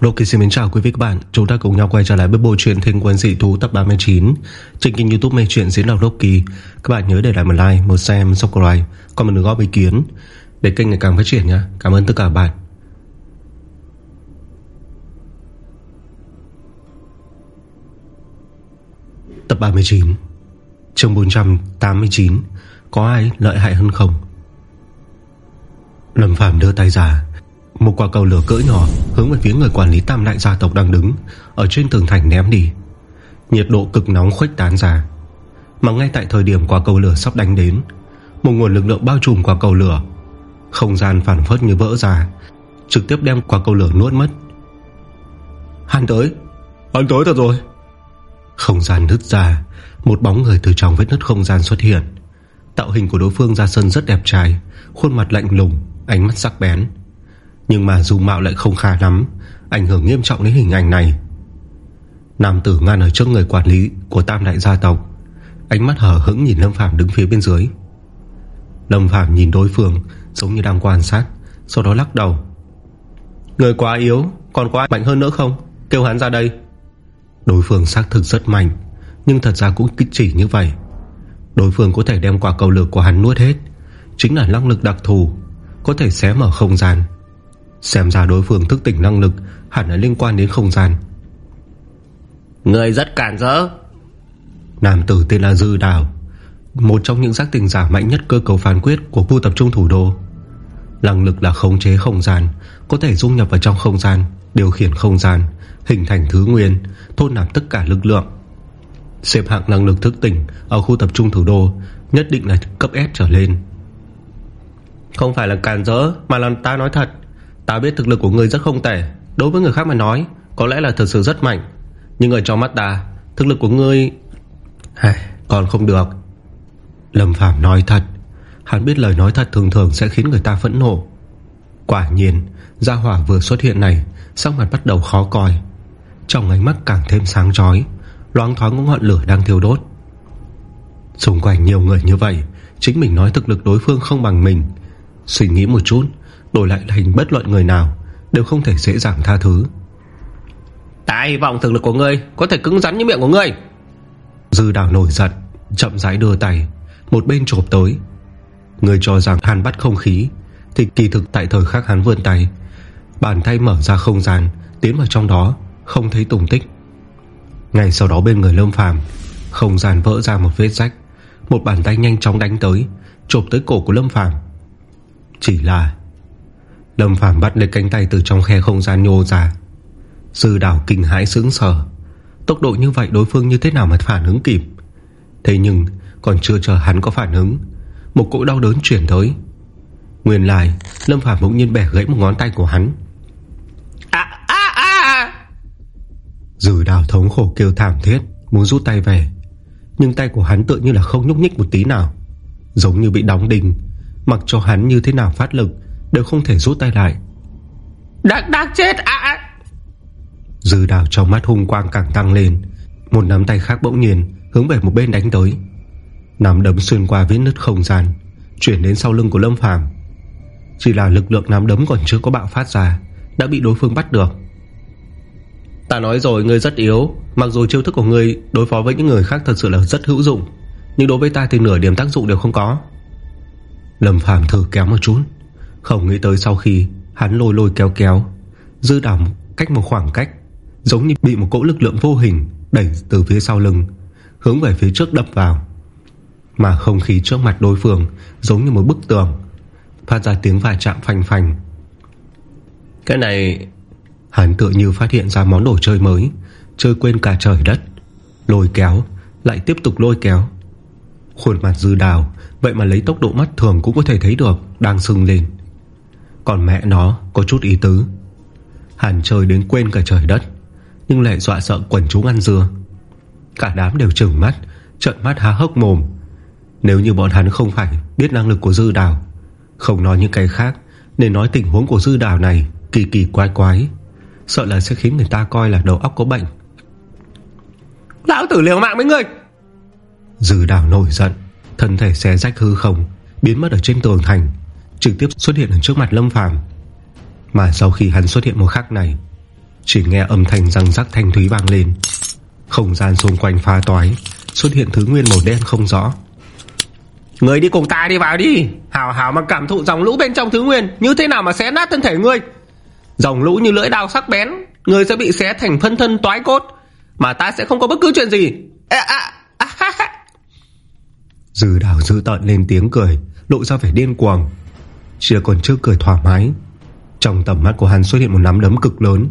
Ok xin mến chào quý vị các bạn. Chúng ta cùng nhau quay trở lại với bộ truyện Thiên quân dị thú tập 39 Trên kênh youtube mê truyện diễn đọc Loki Các bạn nhớ để lại một like, một xem, subscribe Còn một đừng góp ý kiến Để kênh ngày càng phát triển nha Cảm ơn tất cả các bạn. Tập 39 chương 489 Có ai lợi hại hơn không? Lâm Phạm đưa tay ra. Một quả cầu lửa cỡ nhỏ Hướng về phía người quản lý tam đại gia tộc đang đứng Ở trên tường thành ném đi. Nhiệt độ cực nóng khuếch tán ra. Mà ngay tại thời điểm quả cầu lửa sắp đánh đến Một nguồn lực lượng bao trùm quả cầu lửa Không gian phản phất như vỡ ra Trực tiếp đem quả cầu lửa nuốt mất. Hắn tới Hắn tới thật rồi. Không gian nứt ra Một bóng người từ trong vết nứt không gian xuất hiện. Tạo hình của đối phương ra sân rất đẹp trai Khuôn mặt lạnh lùng Ánh mắt sắc bén nhưng mà dù mạo lại không khá lắm, Ảnh hưởng nghiêm trọng đến hình ảnh này. Nam tử ngăn ở trước người quản lý Của tam đại gia tộc, Ánh mắt hở hững nhìn Lâm Phàm đứng phía bên dưới. Lâm Phàm nhìn đối phương Giống như đang quan sát, Sau đó lắc đầu. Người quá yếu, Còn có ai mạnh hơn nữa không? Kêu hắn ra đây. Đối phương xác thực rất mạnh, Nhưng thật ra cũng kích chỉ như vậy. Đối phương có thể đem quả cầu lửa của hắn nuốt hết, Chính là năng lực đặc thù, Có thể xé mở không gian. Xem ra đối phương thức tỉnh năng lực Hẳn là liên quan đến không gian. Người rất cản rỡ. Nam tử tên là Dư Đào Một trong những giác tình giả mạnh nhất cơ cấu phán quyết Của khu tập trung thủ đô. Năng lực là khống chế không gian Có thể dung nhập vào trong không gian Điều khiển không gian Hình thành thứ nguyên Thôn nạp tất cả lực lượng. Xếp hạng năng lực thức tỉnh Ở khu tập trung thủ đô Nhất định là cấp S trở lên. Không phải là càn rỡ Mà là ta nói thật Ta biết thực lực của ngươi rất không tệ. Đối với người khác mà nói Có lẽ là thật sự rất mạnh. Nhưng ở trong mắt ta Thực lực của ngươi Hài, Còn không được. Lâm Phàm nói thật. Hắn biết lời nói thật thường thường sẽ khiến người ta phẫn nộ. Quả nhiên Gia hỏa vừa xuất hiện này Sắc mặt bắt đầu khó coi. Trong ánh mắt càng thêm sáng chói Loáng thoáng có ngọn lửa đang thiêu đốt. Xung quanh nhiều người như vậy Chính mình nói thực lực đối phương không bằng mình. Suy nghĩ một chút Đổi lại hình bất luận người nào Đều không thể dễ dàng tha thứ. Ta hy vọng thực lực của ngươi Có thể cứng rắn như miệng của ngươi. Dư đảo nổi giận Chậm rãi đưa tay Một bên chộp tới. Người cho rằng hắn bắt không khí Thì kỳ thực tại thời khắc hắn vươn tay Bàn tay mở ra không gian Tiến vào trong đó Không thấy tùng tích. Ngay sau đó bên người Lâm Phàm Không gian vỡ ra một vết rách Một bàn tay nhanh chóng đánh tới Chộp tới cổ của Lâm Phàm. Chỉ là Lâm Phàm bắt lấy cánh tay từ trong khe không gian nhô ra. Dư đảo kinh hãi sướng sở Tốc độ như vậy đối phương như thế nào mà phản ứng kịp? Thế nhưng Còn chưa chờ hắn có phản ứng Một cỗ đau đớn chuyển tới. Nguyên lại Lâm Phàm bỗng nhiên bẻ gãy một ngón tay của hắn. Dư đào thống khổ kêu thảm thiết Muốn rút tay về. Nhưng tay của hắn tự như là không nhúc nhích một tí nào. Giống như bị đóng đinh Mặc cho hắn như thế nào phát lực Đều không thể rút tay lại. Đang, đang chết à Dư đào trong mắt hung quang càng tăng lên. Một nắm tay khác bỗng nhiên Hướng về một bên đánh tới. Nắm đấm xuyên qua vết nứt không gian Chuyển đến sau lưng của Lâm Phàm. Chỉ là lực lượng nắm đấm còn chưa có bạo phát ra Đã bị đối phương bắt được. Ta nói rồi ngươi rất yếu. Mặc dù chiêu thức của ngươi đối phó với những người khác Thật sự là rất hữu dụng Nhưng đối với ta thì nửa điểm tác dụng đều không có. Lâm Phàm thử kéo một chút Không nghĩ tới sau khi Hắn lôi lôi kéo kéo Dư đảo cách một khoảng cách Giống như bị một cỗ lực lượng vô hình Đẩy từ phía sau lưng Hướng về phía trước đập vào. Mà không khí trước mặt đối phương Giống như một bức tường Phát ra tiếng va chạm phanh phanh. Cái này Hắn tự như phát hiện ra món đồ chơi mới Chơi quên cả trời đất Lôi kéo Lại tiếp tục lôi kéo. Khuôn mặt dư đào Vậy mà lấy tốc độ mắt thường cũng có thể thấy được Đang sưng lên Còn mẹ nó có chút ý tứ. Hắn chơi đến quên cả trời đất Nhưng lại dọa sợ quần chúng ăn dưa. Cả đám đều trừng mắt Trận mắt há hốc mồm. Nếu như bọn hắn không phải biết năng lực của dư đào Không nói những cái khác Nên nói tình huống của dư đào này Kỳ kỳ quái quái Sợ là sẽ khiến người ta coi là đầu óc có bệnh. Lão tử liều mạng với người Dư đào nổi giận Thân thể xé rách hư không Biến mất ở trên tường thành Trực tiếp xuất hiện ở trước mặt Lâm Phàm. Mà sau khi hắn xuất hiện một khắc này Chỉ nghe âm thanh răng rắc thanh thúy vang lên. Không gian xung quanh pha toái Xuất hiện thứ nguyên màu đen không rõ. Người đi cùng ta đi vào đi. Hảo hảo mà cảm thụ dòng lũ bên trong thứ nguyên Như thế nào mà xé nát thân thể ngươi? Dòng lũ như lưỡi đao sắc bén Ngươi sẽ bị xé thành phân thân toái cốt Mà ta sẽ không có bất cứ chuyện gì. À, à, à, ha, ha. Dư đào dư tợn lên tiếng cười Lộ ra vẻ điên cuồng Chia còn trước cười thoải mái. Trong tầm mắt của hắn xuất hiện một nắm đấm cực lớn.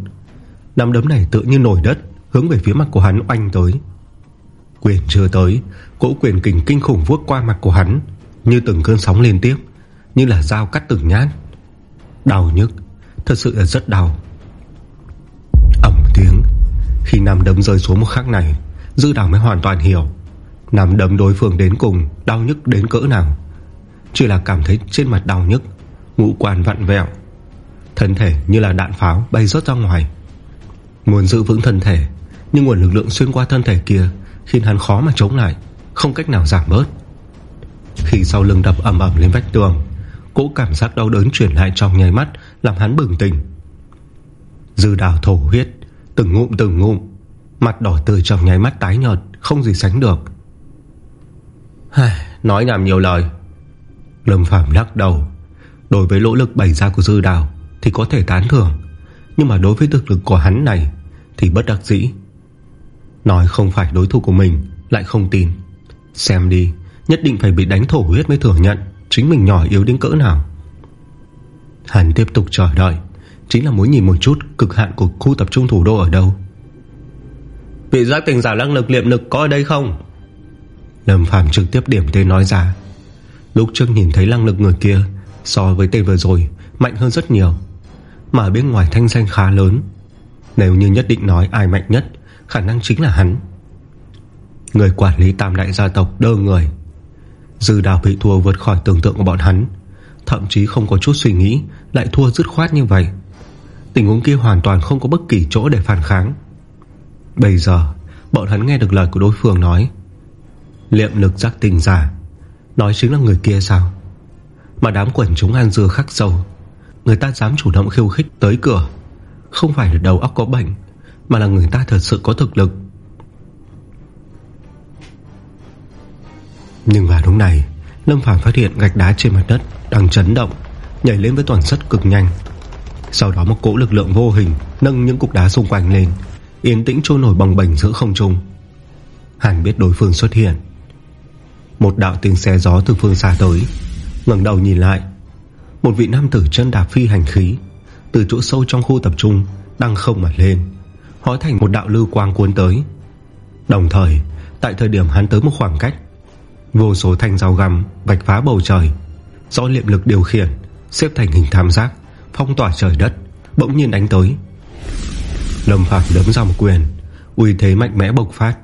Nắm đấm này tự như nổi đất, Hướng về phía mặt của hắn oanh tới. Quyền chưa tới, Cỗ quyền kình kinh khủng vuốt qua mặt của hắn, Như từng cơn sóng liên tiếp, Như là dao cắt từng nhát. Đau nhức, Thật sự là rất đau. Ẩm tiếng, Khi nắm đấm rơi xuống một khắc này, Dư đào mới hoàn toàn hiểu, Nắm đấm đối phương đến cùng Đau nhức đến cỡ nào. Chỉ là cảm thấy trên mặt đau nhức Ngũ quan vặn vẹo. Thân thể như là đạn pháo bay rớt ra ngoài. Muốn giữ vững thân thể, Nhưng nguồn lực lượng xuyên qua thân thể kia Khiến hắn khó mà chống lại, Không cách nào giảm bớt. Khi sau lưng đập ẩm ẩm lên vách tường, Cỗ cảm giác đau đớn chuyển lại trong nháy mắt Làm hắn bừng tỉnh. Dư đào thổ huyết, Từng ngụm từng ngụm, Mặt đỏ tươi trong nháy mắt tái nhợt, Không gì sánh được. Nói nhảm nhiều lời. Lâm Phạm lắc đầu. Đối với lỗ lực bày ra của dư đào Thì có thể tán thưởng. Nhưng mà đối với thực lực của hắn này Thì bất đắc dĩ. Nói không phải đối thủ của mình Lại không tin. Xem đi Nhất định phải bị đánh thổ huyết mới thừa nhận Chính mình nhỏ yếu đến cỡ nào. Hắn tiếp tục chờ đợi Chính là muốn nhìn một chút cực hạn của khu tập trung thủ đô ở đâu. Vị giác tình giả năng lực liệm lực có ở đây không? Lâm Phàm trực tiếp điểm tên nói ra. Lúc trước nhìn thấy năng lực người kia So với tên vừa rồi, Mạnh hơn rất nhiều. Mà bên ngoài thanh danh khá lớn. Nếu như nhất định nói ai mạnh nhất, Khả năng chính là hắn. Người quản lý tam đại gia tộc đơ người. Dư đào bị thua vượt khỏi tưởng tượng của bọn hắn. Thậm chí không có chút suy nghĩ, Lại thua dứt khoát như vậy. Tình huống kia hoàn toàn không có bất kỳ chỗ để phản kháng. Bây giờ, Bọn hắn nghe được lời của đối phương nói. Liệm lực giác tình giả. Nói chính là người kia sao? Mà đám quần chúng ăn dưa khắc sâu. Người ta dám chủ động khiêu khích tới cửa. Không phải là đầu óc có bệnh, Mà là người ta thật sự có thực lực. Nhưng vào lúc này, Lâm Phàm phát hiện gạch đá trên mặt đất Đang chấn động, Nhảy lên với toàn rất cực nhanh. Sau đó một cỗ lực lượng vô hình Nâng những cục đá xung quanh lên, Yên tĩnh trôi nổi bằng bềnh giữa không trung. Hẳn biết đối phương xuất hiện. Một đạo tiếng xe gió từ phương xa tới ngẩng đầu nhìn lại. Một vị nam tử chân đạp phi hành khí, Từ chỗ sâu trong khu tập trung, Đang không mà lên, Hóa thành một đạo lưu quang cuốn tới. Đồng thời, Tại thời điểm hắn tới một khoảng cách, Vô số thanh rào găm Vạch phá bầu trời, Do liệm lực điều khiển, Xếp thành hình tham giác, Phong tỏa trời đất, Bỗng nhiên đánh tới. Lâm Phạm đấm ra một quyền, Uy thế mạnh mẽ bộc phát,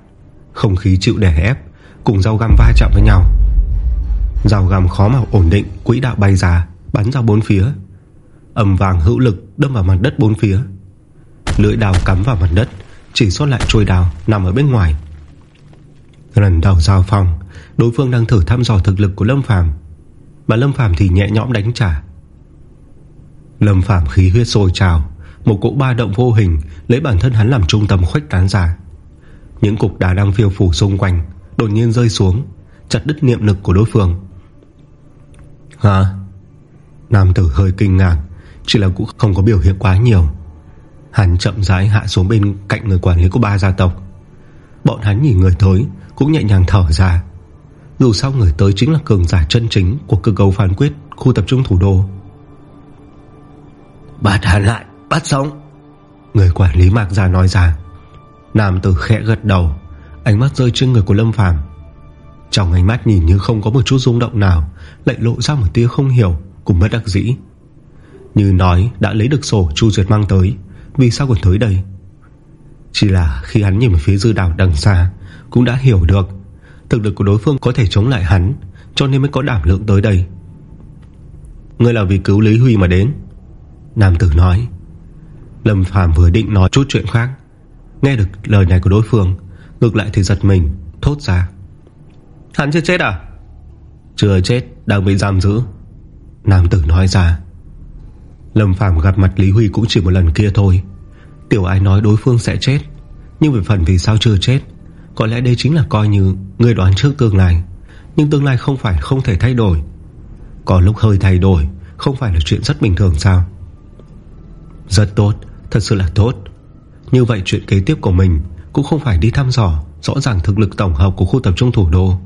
Không khí chịu đè ép, Cùng dao găm va chạm với nhau. Dao găm khó mà ổn định, Quỹ đạo bay ra, Bắn ra bốn phía. Âm vàng hữu lực đâm vào mặt đất bốn phía. Lưỡi đào cắm vào mặt đất, Chỉ sót lại trôi đào nằm ở bên ngoài. Lần đầu giao phong, Đối phương đang thử thăm dò thực lực của Lâm Phàm, Mà Lâm Phàm thì nhẹ nhõm đánh trả. Lâm Phàm khí huyết sôi trào, Một cỗ ba động vô hình Lấy bản thân hắn làm trung tâm khuếch tán ra. Những cục đá đang phiêu phủ xung quanh Đột nhiên rơi xuống, Chặt đứt niệm lực của đối phương. Hả Nam tử hơi kinh ngạc Chỉ là cũng không có biểu hiện quá nhiều. Hắn chậm rãi hạ xuống bên cạnh người quản lý của ba gia tộc. Bọn hắn nhìn người tới Cũng nhẹ nhàng thở ra. Dù sao người tới chính là cường giả chân chính Của cơ cấu phán quyết khu tập trung thủ đô. Bắt hắn lại Bắt sống. Người quản lý mạc ra nói ra. Nam tử khẽ gật đầu Ánh mắt rơi trên người của Lâm Phàm. Trong ánh mắt nhìn như không có một chút rung động nào lại lộ ra một tia không hiểu Cùng bất đắc dĩ. Như nói đã lấy được sổ Chu Duyệt mang tới, Vì sao còn tới đây? Chỉ là khi hắn nhìn về phía dư đảo đằng xa, Cũng đã hiểu được, Thực lực của đối phương có thể chống lại hắn, Cho nên mới có đảm lượng tới đây. Ngươi là vì cứu Lý Huy mà đến, Nam tử nói. Lâm Phàm vừa định nói chút chuyện khác, Nghe được lời này của đối phương, Ngược lại thì giật mình, Thốt ra. Hắn chưa chết à? Chưa chết, đang bị giam giữ. Nam tử nói ra. Lâm Phàm gặp mặt Lý Huy cũng chỉ một lần kia thôi. Tiểu ai nói đối phương sẽ chết, Nhưng về phần vì sao chưa chết, Có lẽ đây chính là coi như Người đoán trước tương lai. Nhưng tương lai không phải không thể thay đổi. Có lúc hơi thay đổi, Không phải là chuyện rất bình thường sao? Rất tốt, Thật sự là tốt. Như vậy chuyện kế tiếp của mình Cũng không phải đi thăm dò Rõ ràng thực lực tổng hợp của khu tập trung thủ đô,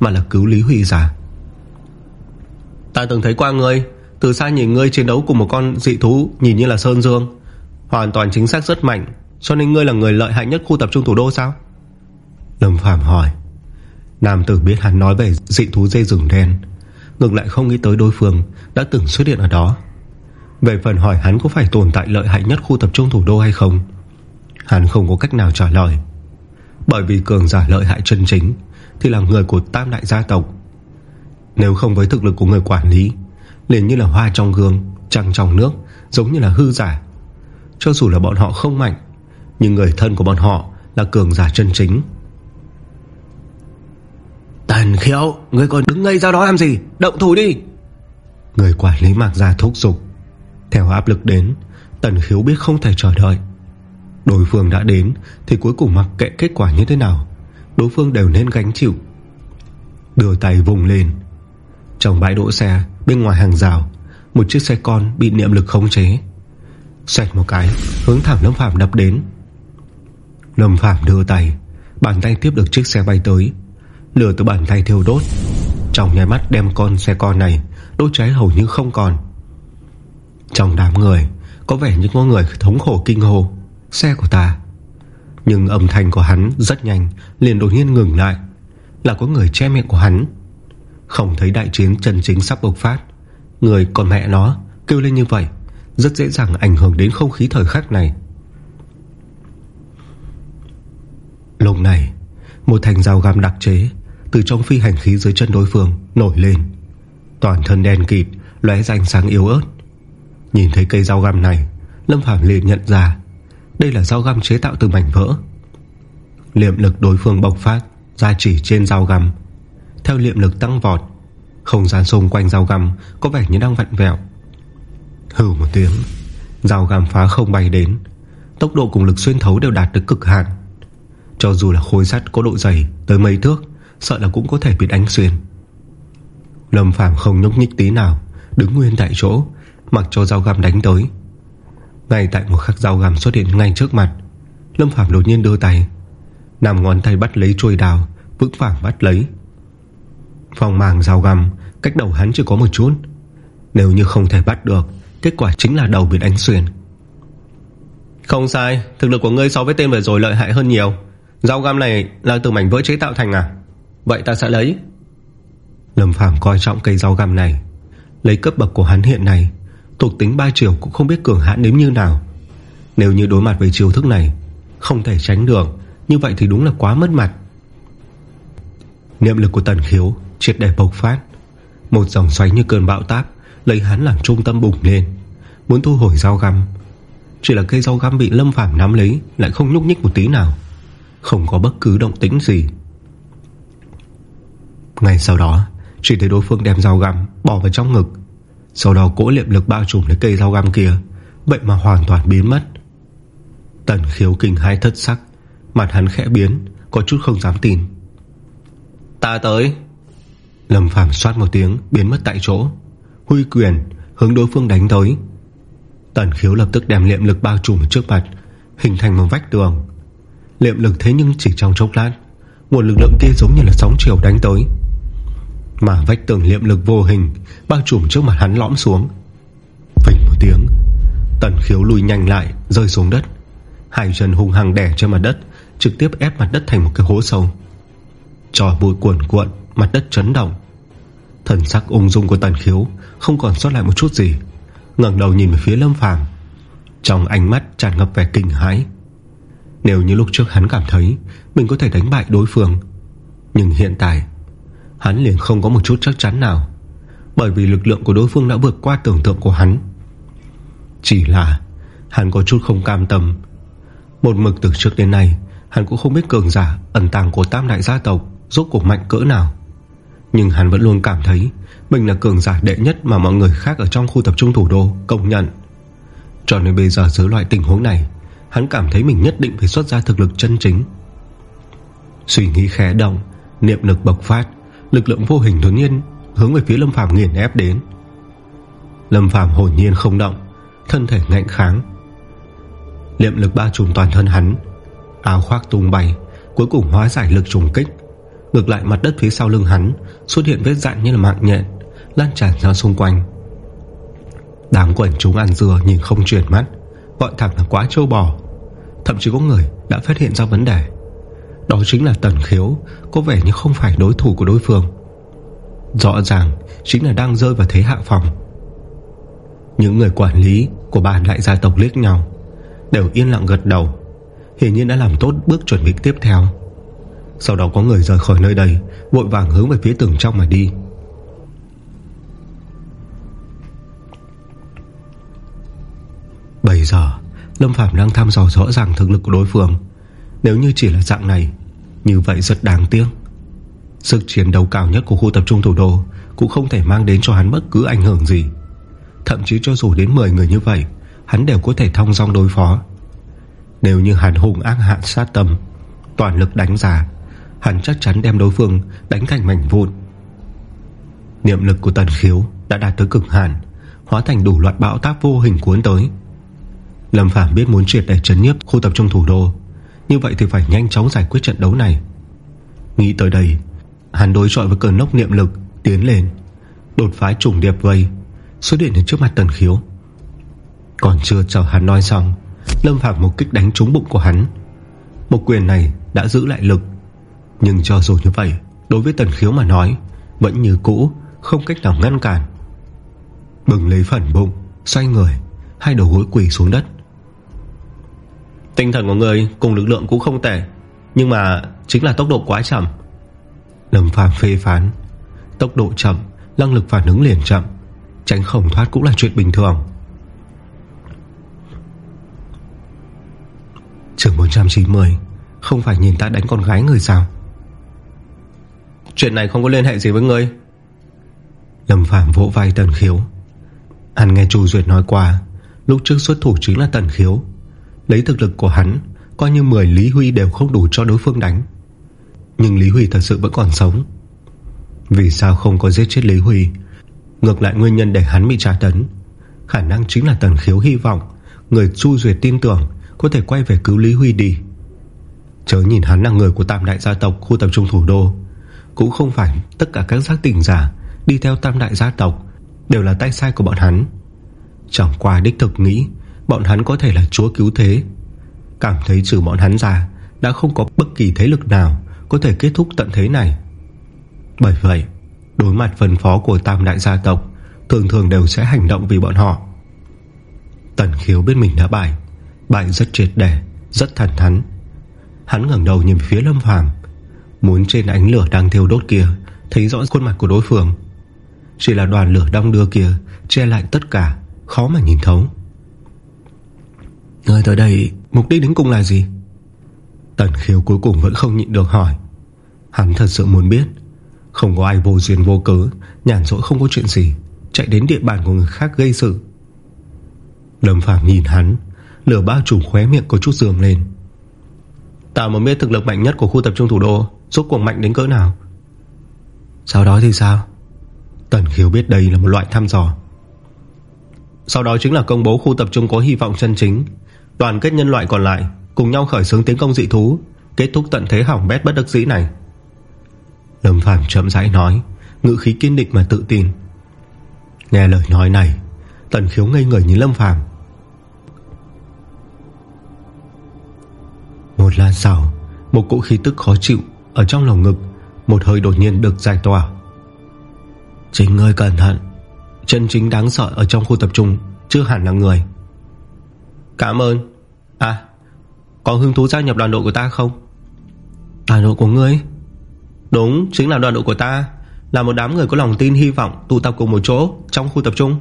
Mà là cứu Lý Huy giả Ta từng thấy qua ngươi. Từ xa nhìn ngươi chiến đấu cùng một con dị thú, Nhìn như là Sơn Dương. Hoàn toàn chính xác rất mạnh. Cho nên ngươi là người lợi hại nhất khu tập trung thủ đô sao? Lâm phàm hỏi. Nam tử biết hắn nói về dị thú dây rừng đen. Ngược lại không nghĩ tới đối phương Đã từng xuất hiện ở đó. Về phần hỏi hắn có phải tồn tại lợi hại nhất khu tập trung thủ đô hay không, Hắn không có cách nào trả lời. Bởi vì cường giả lợi hại chân chính Thì là người của tam đại gia tộc. Nếu không với thực lực của người quản lý liền như là hoa trong gương Trăng trong nước Giống như là hư giả. Cho dù là bọn họ không mạnh Nhưng người thân của bọn họ là cường giả chân chính. Tần khiếu Người còn đứng ngây ra đó làm gì? Động thủ đi! Người quản lý mạc ra thúc giục. Theo áp lực đến Tần khiếu biết không thể chờ đợi. Đối phương đã đến Thì cuối cùng mặc kệ kết quả như thế nào Đối phương đều nên gánh chịu. Đưa tay vùng lên trong bãi đỗ xe Bên ngoài hàng rào, Một chiếc xe con bị niệm lực khống chế. Xoạch một cái, Hướng thẳng Lâm Phạm đập đến. Lâm Phạm đưa tay, Bàn tay tiếp được chiếc xe bay tới. Lửa từ bàn tay thiêu đốt, Trong nhai mắt đem con xe con này Đốt cháy hầu như không còn. Trong đám người, Có vẻ như có người thống khổ kinh hồ Xe của ta. Nhưng âm thanh của hắn rất nhanh, Liền đột nhiên ngừng lại. Là có người che miệng của hắn. Không thấy đại chiến chân chính sắp bộc phát. Người còn mẹ nó, Kêu lên như vậy, Rất dễ dàng ảnh hưởng đến không khí thời khắc này. Lúc này, Một thành rào găm đặc chế Từ trong phi hành khí dưới chân đối phương Nổi lên. Toàn thân đen kịt, lóe danh sáng yếu ớt. Nhìn thấy cây dao găm này, Lâm Phạm liền nhận ra, Đây là dao găm chế tạo từ mảnh vỡ. Liệm lực đối phương bộc phát Ra chỉ trên dao găm theo liệm lực tăng vọt. Không gian xung quanh dao găm Có vẻ như đang vặn vẹo. Hừ một tiếng, Dao găm phá không bay đến. Tốc độ cùng lực xuyên thấu đều đạt được cực hạn. Cho dù là khối sắt có độ dày Tới mấy thước, Sợ là cũng có thể bị đánh xuyên. Lâm Phàm không nhúc nhích tí nào, Đứng nguyên tại chỗ, Mặc cho dao găm đánh tới. Ngay tại một khắc dao găm xuất hiện ngay trước mặt, Lâm Phàm đột nhiên đưa tay. Nằm ngón tay bắt lấy chuôi đào, Vững vàng bắt lấy. Phòng màng dao găm Cách đầu hắn chỉ có một chút. Nếu như không thể bắt được Kết quả chính là đầu bị đánh xuyên. Không sai Thực lực của ngươi so với tên vừa rồi lợi hại hơn nhiều. Dao găm này là từ mảnh vỡ chế tạo thành à? Vậy ta sẽ lấy. Lâm Phàm coi trọng cây dao găm này. Lấy cấp bậc của hắn hiện nay Thuộc tính ba chiều cũng không biết cường hãn đến như nào. Nếu như đối mặt với chiều thức này Không thể tránh được Như vậy thì đúng là quá mất mặt. Niệm lực của tần khiếu Triệt để bộc phát. Một dòng xoáy như cơn bão táp Lấy hắn làm trung tâm bùng lên, Muốn thu hồi dao găm. Chỉ là cây dao găm bị Lâm Phàm nắm lấy, Lại không nhúc nhích một tí nào, Không có bất cứ động tĩnh gì. Ngay sau đó, Chỉ thấy đối phương đem dao găm Bỏ vào trong ngực, Sau đó cỗ liệm lực bao trùm lấy cây dao găm kia, Vậy mà hoàn toàn biến mất. Tần khiếu kinh hai thất sắc, Mặt hắn khẽ biến, Có chút không dám tin. Ta tới. Lâm Phàm xoát một tiếng, biến mất tại chỗ. Huy quyền hướng đối phương đánh tới. Tần khiếu lập tức đem liệm lực bao trùm trước mặt, Hình thành một vách tường. Liệm lực thế nhưng chỉ trong chốc lát Một lực lượng kia giống như là sóng chiều đánh tới. Mà vách tường liệm lực vô hình Bao trùm trước mặt hắn lõm xuống. Vinh một tiếng, Tần khiếu lùi nhanh lại, Rơi xuống đất. Hai chân hung hăng đè trên mặt đất, Trực tiếp ép mặt đất thành một cái hố sâu. Trò bụi cuộn cuộn, Mặt đất chấn động. Thần sắc ung dung của tần khiếu Không còn sót lại một chút gì. Ngẩng đầu nhìn về phía Lâm Phàm, Trong ánh mắt tràn ngập vẻ kinh hãi. Nếu như lúc trước hắn cảm thấy Mình có thể đánh bại đối phương, Nhưng hiện tại, Hắn liền không có một chút chắc chắn nào, Bởi vì lực lượng của đối phương đã vượt qua tưởng tượng của hắn. Chỉ là Hắn có chút không cam tâm. Một mực từ trước đến nay, Hắn cũng không biết cường giả ẩn tàng của tam đại gia tộc Rốt cuộc mạnh cỡ nào. Nhưng hắn vẫn luôn cảm thấy Mình là cường giả đệ nhất mà mọi người khác Ở trong khu tập trung thủ đô công nhận. Cho nên bây giờ dưới loại tình huống này, Hắn cảm thấy mình nhất định phải xuất ra thực lực chân chính. Suy nghĩ khẽ động, Niệm lực bộc phát, Lực lượng vô hình đột nhiên Hướng về phía Lâm Phàm nghiền ép đến. Lâm Phàm hồn nhiên không động, Thân thể ngạnh kháng. Niệm lực ba trùm toàn thân hắn, Áo khoác tung bay, Cuối cùng hóa giải lực trùng kích. Ngược lại mặt đất phía sau lưng hắn, Xuất hiện vết dạn như là mạng nhện, Lan tràn ra xung quanh. Đám quần chúng ăn dừa nhìn không chuyển mắt, Gọi thẳng là quá trâu bò. Thậm chí có người đã phát hiện ra vấn đề. Đó chính là tần khiếu, Có vẻ như không phải đối thủ của đối phương. Rõ ràng, Chính là đang rơi vào thế hạ phòng. Những người quản lý Của bàn đại gia tộc liếc nhau, Đều yên lặng gật đầu. Hiển nhiên đã làm tốt bước chuẩn bị tiếp theo. Sau đó có người rời khỏi nơi đây, Vội vàng hướng về phía tường trong mà đi. Bây giờ, Lâm Phạm đang thăm dò rõ ràng thực lực của đối phương. Nếu như chỉ là dạng này, Như vậy rất đáng tiếc. Sức chiến đấu cao nhất của khu tập trung thủ đô Cũng không thể mang đến cho hắn bất cứ ảnh hưởng gì. Thậm chí cho dù đến 10 người như vậy, Hắn đều có thể thông dong đối phó. Nếu như hắn hùng ác hạn sát tâm, Toàn lực đánh giả Hắn chắc chắn đem đối phương đánh thành mảnh vụn. Niệm lực của tần khiếu Đã đạt tới cực hạn, Hóa thành đủ loạt bão táp vô hình cuốn tới. Lâm Phàm biết muốn triệt để chấn nhiếp khu tập trung thủ đô, Như vậy thì phải nhanh chóng giải quyết trận đấu này. Nghĩ tới đây, Hắn đối chọi với cơn nốc niệm lực Tiến lên, Đột phá trùng điệp vây, Xuất hiện đến trước mặt tần khiếu. Còn chưa chờ hắn nói xong, Lâm Phạm một kích đánh trúng bụng của hắn. Một quyền này đã giữ lại lực nhưng cho dù như vậy, Đối với tần khiếu mà nói, Vẫn như cũ, Không cách nào ngăn cản. Bừng lấy phần bụng, Xoay người, Hai đầu gối quỳ xuống đất. Tinh thần của người cùng lực lượng cũng không tệ, Nhưng mà chính là tốc độ quá chậm. Lâm Phàm phê phán, Tốc độ chậm, Năng lực phản ứng liền chậm, Tránh khổng thoát cũng là chuyện bình thường. Trường 490 Không phải nhìn ta đánh con gái người sao? Chuyện này không có liên hệ gì với ngươi. Lâm Phạm vỗ vai Tần Khiếu. Hắn nghe Chu Duyệt nói qua, Lúc trước xuất thủ chính là Tần Khiếu. Lấy thực lực của hắn, Coi như 10 Lý Huy đều không đủ cho đối phương đánh. Nhưng Lý Huy thật sự vẫn còn sống. Vì sao không có giết chết Lý Huy? Ngược lại nguyên nhân để hắn bị trả tấn. Khả năng chính là Tần Khiếu hy vọng Người Chu Duyệt tin tưởng Có thể quay về cứu Lý Huy đi. Chớ nhìn hắn là người của tam đại gia tộc Khu tập trung thủ đô cũng không phải tất cả các giác tỉnh giả Đi theo tam đại gia tộc Đều là tay sai của bọn hắn. Chẳng qua đích thực nghĩ, Bọn hắn có thể là chúa cứu thế. Cảm thấy trừ bọn hắn ra Đã không có bất kỳ thế lực nào Có thể kết thúc tận thế này. Bởi vậy, Đối mặt phân phó của tam đại gia tộc, Thường thường đều sẽ hành động vì bọn họ. Tần khiếu biết mình đã bại Bại rất triệt đẻ Rất thẳng thắn. Hắn ngẩng đầu nhìn phía lâm phàm. Muốn trên ánh lửa đang thiêu đốt kia Thấy rõ khuôn mặt của đối phương. Chỉ là đoàn lửa đông đưa kia Che lại tất cả Khó mà nhìn thấu. Người tới đây mục đích đến cùng là gì? Tần khiếu cuối cùng vẫn không nhịn được hỏi. Hắn thật sự muốn biết. Không có ai vô duyên vô cớ Nhàn rỗi không có chuyện gì Chạy đến địa bàn của người khác gây sự. Lâm Phạm nhìn hắn Lửa bao trùm khóe miệng có chút dường lên. Ta muốn biết thực lực mạnh nhất của khu tập trung thủ đô Rốt cuộc mạnh đến cỡ nào? Sau đó thì sao? Tần khiếu biết đây là một loại thăm dò. Sau đó chính là công bố khu tập trung có hy vọng chân chính. Đoàn kết nhân loại còn lại, Cùng nhau khởi xướng tiến công dị thú, Kết thúc tận thế hỏng bét bất đắc dĩ này. Lâm Phàm chậm rãi nói, Ngữ khí kiên định mà tự tin. Nghe lời nói này, Tần khiếu ngây người nhìn Lâm Phàm. Một lát sau, Một cỗ khí tức khó chịu ở trong lồng ngực, Một hơi đột nhiên được giải tỏa. Chính ngươi cẩn thận. Chân chính đáng sợ ở trong khu tập trung Chưa hẳn là người. Cảm ơn. À Có hứng thú gia nhập đoàn đội của ta không? Đoàn đội của ngươi? Đúng, chính là đoàn đội của ta. Là một đám người có lòng tin, hy vọng Tụ tập cùng một chỗ trong khu tập trung.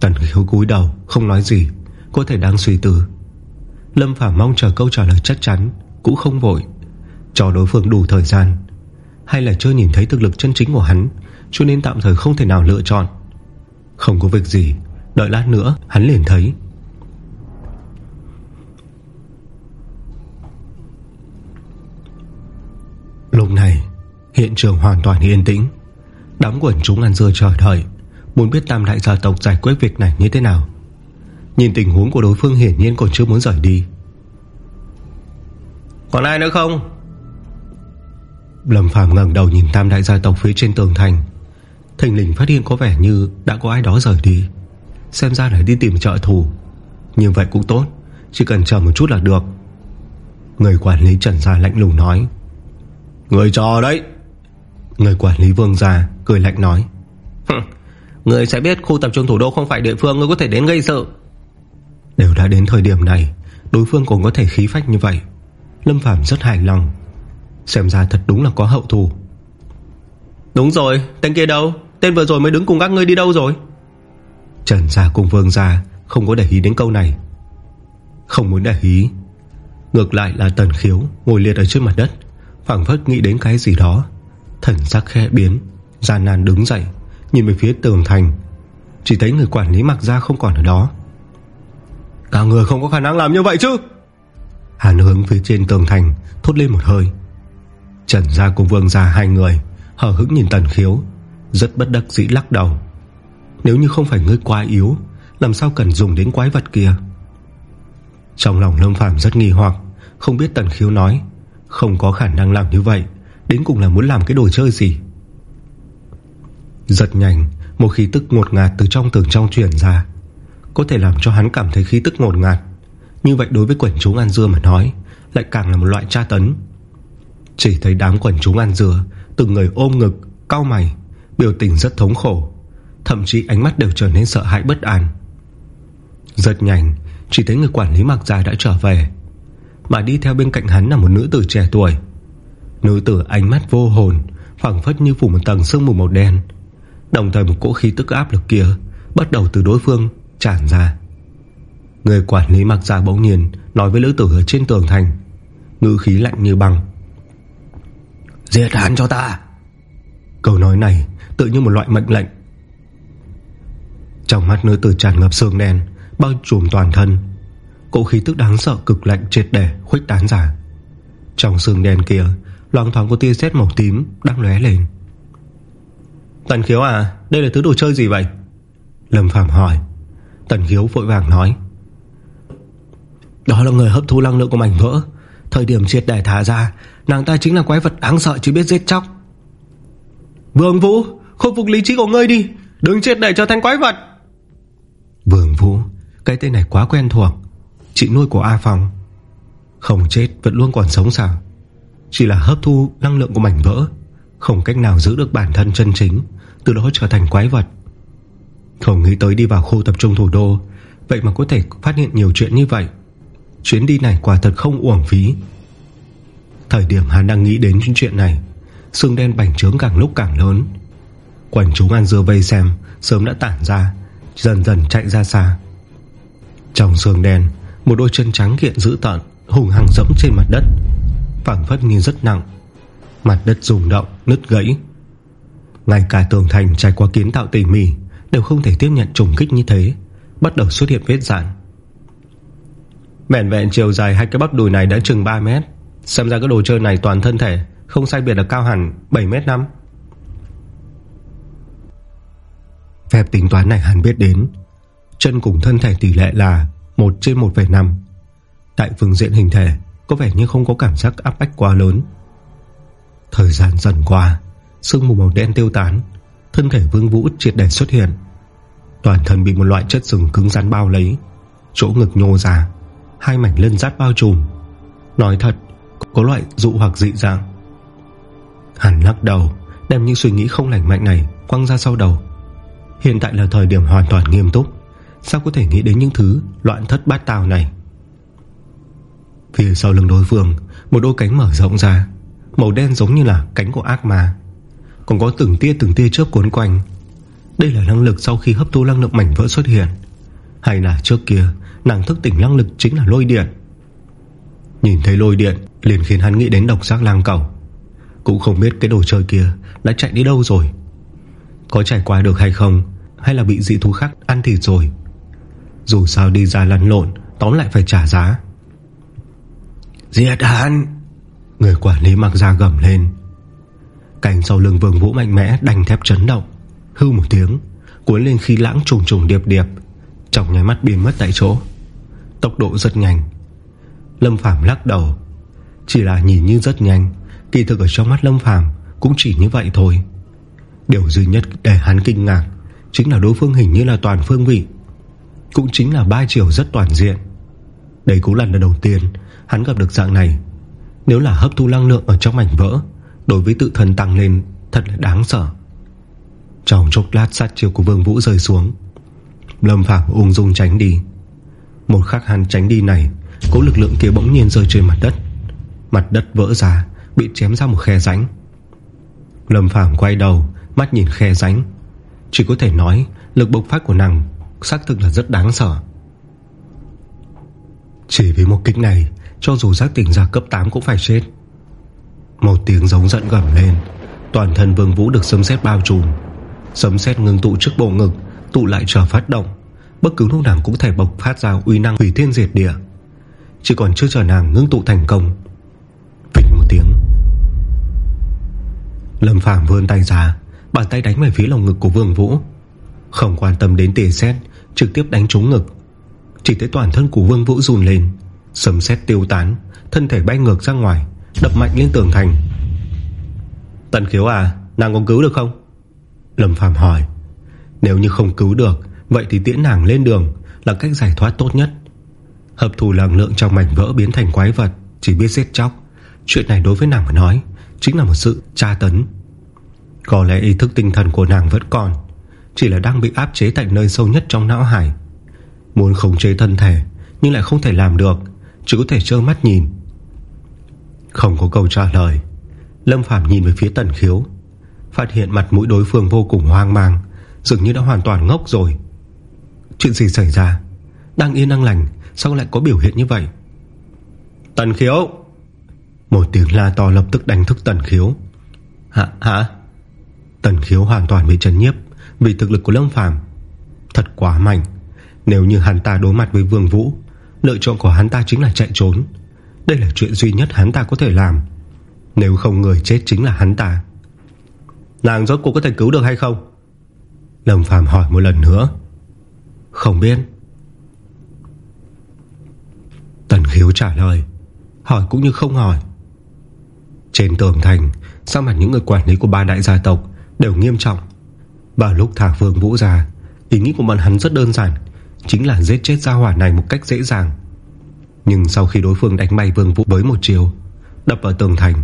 Tần khiếu cúi đầu, không nói gì. Có thể đang suy tư. Lâm Phàm mong chờ câu trả lời chắc chắn, Cũng không vội. Cho đối phương đủ thời gian. Hay là chưa nhìn thấy thực lực chân chính của hắn, Cho nên tạm thời không thể nào lựa chọn. Không có việc gì, Đợi lát nữa, hắn liền thấy. Lúc này, Hiện trường hoàn toàn yên tĩnh. Đám quần chúng ăn dưa chờ đợi, Muốn biết tam đại gia tộc giải quyết việc này như thế nào. Nhìn tình huống của đối phương hiển nhiên còn chưa muốn rời đi. Còn ai nữa không? Lâm Phàm ngẩng đầu nhìn tam đại gia tộc phía trên tường thành. Thành lình phát hiện có vẻ như Đã có ai đó rời đi, Xem ra là đi tìm trợ thủ. Như vậy cũng tốt, Chỉ cần chờ một chút là được. Người quản lý Trần Gia lạnh lùng nói. Người chờ đấy. Người quản lý Vương Gia cười lạnh nói. Người sẽ biết khu tập trung thủ đô không phải địa phương Người có thể đến gây sự. Đều đã đến thời điểm này, Đối phương còn có thể khí phách như vậy. Lâm Phàm rất hài lòng. Xem ra thật đúng là có hậu thù. Đúng rồi Tên kia đâu? Tên vừa rồi mới đứng cùng các ngươi đi đâu rồi? Trần Gia cùng Vương Gia Không có để ý đến câu này. Không muốn để ý. Ngược lại là Tần Khiếu ngồi liệt ở trên mặt đất phảng phất nghĩ đến cái gì đó. Thần sắc khẽ biến Gian nan đứng dậy Nhìn về phía tường thành. Chỉ thấy người quản lý mặc ra không còn ở đó. Cả người không có khả năng làm như vậy chứ? Hàn hướng phía trên tường thành Thốt lên một hơi Trần ra cùng vương ra hai người Hở hững nhìn tần khiếu, Rất bất đắc dĩ lắc đầu. Nếu như không phải ngươi quá yếu, Làm sao cần dùng đến quái vật kia? Trong lòng Lâm Phàm rất nghi hoặc, Không biết tần khiếu nói, Không có khả năng làm như vậy, Đến cùng là muốn làm cái đồ chơi gì? Giật nhanh, Một khí tức ngột ngạt từ trong tường trong truyền ra, Có thể làm cho hắn cảm thấy khí tức ngột ngạt. Như vậy đối với quần chúng ăn dưa mà nói, Lại càng là một loại tra tấn. Chỉ thấy đám quần chúng ăn dừa, Từng người ôm ngực, cao mày Biểu tình rất thống khổ. Thậm chí ánh mắt đều trở nên sợ hãi bất an. Giật nhanh Chỉ thấy người quản lý mặc dài đã trở về Mà đi theo bên cạnh hắn là một nữ tử trẻ tuổi. Nữ tử ánh mắt vô hồn phẳng phất như phủ một tầng sương mù màu đen. Đồng thời một cỗ khí tức áp lực kia Bắt đầu từ đối phương tràn ra. Người quản lý mặc ra bỗng nhiên Nói với nữ tử ở trên tường thành. Ngữ khí lạnh như băng. Giết hắn cho ta. Câu nói này tự như một loại mệnh lệnh. Trong mắt nữ tử tràn ngập sương đen Bao trùm toàn thân Cỗ khí tức đáng sợ cực lạnh triệt để Khuếch tán ra. Trong sương đen kia Loáng thoáng có tia sét màu tím đang lóe lên. Tần khiếu à Đây là thứ đồ chơi gì vậy? Lâm Phạm hỏi. Tần khiếu vội vàng nói. Đó là người hấp thu năng lượng của mảnh vỡ Thời điểm triệt đẻ thả ra, Nàng ta chính là quái vật đáng sợ chỉ biết giết chóc. Vương Vũ, Khôi phục lý trí của ngươi đi, Đừng triệt để trở thành quái vật. Vương Vũ, Cái tên này quá quen thuộc. Chị nuôi của A Phong. Không chết vẫn luôn còn sống sao? Chỉ là hấp thu năng lượng của mảnh vỡ, Không cách nào giữ được bản thân chân chính, Từ đó trở thành quái vật. Không nghĩ tới đi vào khu tập trung thủ đô, Vậy mà có thể phát hiện nhiều chuyện như vậy. Chuyến đi này quả thật không uổng phí. Thời điểm hắn đang nghĩ đến chuyện này Sương đen bành trướng càng lúc càng lớn. Quần chúng ăn dưa vây xem Sớm đã tản ra Dần dần chạy ra xa. Trong sương đen Một đôi chân trắng kiện dữ tợn Hùng hằng dẫm trên mặt đất phản phất như rất nặng. Mặt đất rung động, nứt gãy. Ngay cả tường thành trải qua kiến tạo tỉ mỉ Đều không thể tiếp nhận trùng kích như thế Bắt đầu xuất hiện vết dạng Mẹn vẹn chiều dài hai cái bắp đùi này đã chừng 3 mét. Xem ra cái đồ chơi này toàn thân thể Không sai biệt là cao hẳn 7 mét năm. Phép tính toán này hắn biết đến. Chân cùng thân thể tỷ lệ là 1 trên 1,5 Tại phương diện hình thể Có vẻ như không có cảm giác áp bách quá lớn. Thời gian dần qua Sương mù màu đen tiêu tán Thân thể vương vũ triệt để xuất hiện. Toàn thân bị một loại chất rừng cứng rắn bao lấy Chỗ ngực nhô ra. Hai mảnh lân rát bao trùm. Nói thật, Có loại dụ hoặc dị dạng. Hắn lắc đầu, Đem những suy nghĩ không lành mạnh này Quăng ra sau đầu. Hiện tại là thời điểm hoàn toàn nghiêm túc. Sao có thể nghĩ đến những thứ loạn thất bát tào này? Phía sau lưng đối phương, Một đôi cánh mở rộng ra, Màu đen giống như là cánh của ác ma. Còn có từng tia từng tia chớp cuốn quanh. Đây là năng lực sau khi hấp thu năng lượng mảnh vỡ xuất hiện, Hay là trước kia Nàng thức tỉnh năng lực chính là lôi điện. Nhìn thấy lôi điện Liền khiến hắn nghĩ đến độc giác lang cầu. Cũng không biết cái đồ chơi kia Đã chạy đi đâu rồi. Có trải qua được hay không Hay là bị dị thú khác ăn thịt rồi. Dù sao đi ra lăn lộn Tóm lại phải trả giá. Diệt hắn! Người quản lý mặc ra gầm lên. Cành sau lưng vương vũ mạnh mẽ Đành thép chấn động. Hư một tiếng Cuốn lên khí lãng trùng trùng điệp điệp. Trong nháy mắt biến mất tại chỗ Tốc độ rất nhanh. Lâm Phàm lắc đầu. Chỉ là nhìn như rất nhanh, Kỳ thực ở trong mắt Lâm Phàm Cũng chỉ như vậy thôi. Điều duy nhất để hắn kinh ngạc Chính là đối phương hình như là toàn phương vị, Cũng chính là ba chiều rất toàn diện. Đây cũng là lần đầu tiên Hắn gặp được dạng này. Nếu là hấp thu năng lượng ở trong mảnh vỡ, Đối với tự thân tăng lên Thật là đáng sợ. Trong chốc lát sát chiều của Vương Vũ rơi xuống. Lâm Phạm ung dung tránh đi. Một khắc hắn tránh đi này, Cố lực lượng kia bỗng nhiên rơi trên mặt đất. Mặt đất vỡ ra, Bị chém ra một khe rãnh. Lâm Phàm quay đầu, Mắt nhìn khe rãnh. Chỉ có thể nói, lực bộc phát của nàng Xác thực là rất đáng sợ. Chỉ vì một kích này, Cho dù giác tỉnh ra cấp 8 cũng phải chết. Một tiếng giống giận gầm lên, Toàn thân vương vũ được sấm sét bao trùm. Sấm sét ngưng tụ trước bộ ngực, Tụ lại chờ phát động. Bất cứ lúc nào cũng thể bộc phát ra uy năng hủy thiên diệt địa. Chỉ còn chưa chờ nàng ngưng tụ thành công. Phịch một tiếng. Lâm Phàm vươn tay ra, Bàn tay đánh về phía lồng ngực của Vương Vũ. Không quan tâm đến tiền xét Trực tiếp đánh trúng ngực. Chỉ thấy toàn thân của Vương Vũ rùn lên Sầm xét tiêu tán, Thân thể bay ngược ra ngoài, Đập mạnh lên tường thành. Tần khiếu à Nàng có cứu được không? Lâm Phàm hỏi. Nếu như không cứu được Vậy thì tiễn nàng lên đường Là cách giải thoát tốt nhất. Hợp thù năng lượng trong mảnh vỡ biến thành quái vật, Chỉ biết giết chóc. Chuyện này đối với nàng mà nói, Chính là một sự tra tấn. Có lẽ ý thức tinh thần của nàng vẫn còn, Chỉ là đang bị áp chế tại nơi sâu nhất trong não hải. Muốn khống chế thân thể, Nhưng lại không thể làm được, Chỉ có thể trơ mắt nhìn. Không có câu trả lời, Lâm Phàm nhìn về phía tần khiếu. Phát hiện mặt mũi đối phương vô cùng hoang mang, Dường như đã hoàn toàn ngốc rồi. Chuyện gì xảy ra? Đang yên đang lành, Sao lại có biểu hiện như vậy? Tần khiếu! Một tiếng la to lập tức đánh thức tần khiếu. Hả hả? Tần khiếu hoàn toàn bị chấn nhiếp Vì thực lực của Lâm Phàm Thật quá mạnh. Nếu như hắn ta đối mặt với Vương Vũ, Lựa chọn của hắn ta chính là chạy trốn. Đây là chuyện duy nhất hắn ta có thể làm. Nếu không người chết chính là hắn ta. Nàng rốt cuộc có thể cứu được hay không? Lâm Phàm hỏi một lần nữa. Không biết. Tần khiếu trả lời Hỏi cũng như không hỏi. Trên tường thành Sao mặt những người quản lý của ba đại gia tộc Đều nghiêm trọng? Bà lúc thả Vương Vũ ra Ý nghĩ của bọn hắn rất đơn giản Chính là giết chết gia hỏa này một cách dễ dàng. Nhưng sau khi đối phương đánh bay Vương Vũ với một chiều Đập vào tường thành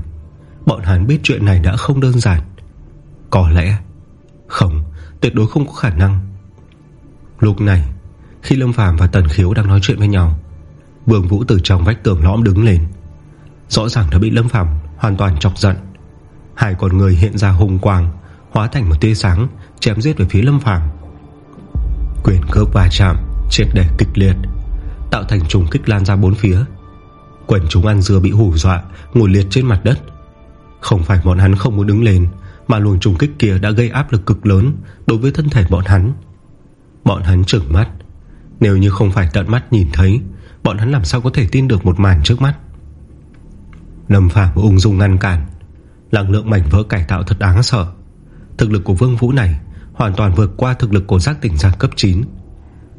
Bọn hắn biết chuyện này đã không đơn giản. Có lẽ Không, tuyệt đối không có khả năng. Lúc này, Khi Lâm Phàm và Tần Khiếu đang nói chuyện với nhau, Vương Vũ từ trong vách tường lõm đứng lên. Rõ ràng đã bị Lâm Phàm hoàn toàn chọc giận. Hai con người hiện ra hùng quang, Hóa thành một tia sáng, Chém giết về phía Lâm Phàm. Quyền cướp va chạm, Triệt để kịch liệt, Tạo thành trùng kích lan ra bốn phía. Quần chúng ăn dưa bị hủ dọa, Ngồi liệt trên mặt đất. Không phải bọn hắn không muốn đứng lên, Mà luồng trùng kích kia đã gây áp lực cực lớn Đối với thân thể bọn hắn. Bọn hắn trừng mắt. Nếu như không phải tận mắt nhìn thấy, Bọn hắn làm sao có thể tin được một màn trước mắt? Lâm Phàm ung dung ngăn cản. Lăng lượng mảnh vỡ cải tạo thật đáng sợ. Thực lực của Vương Vũ này Hoàn toàn vượt qua thực lực của giác tỉnh giả cấp 9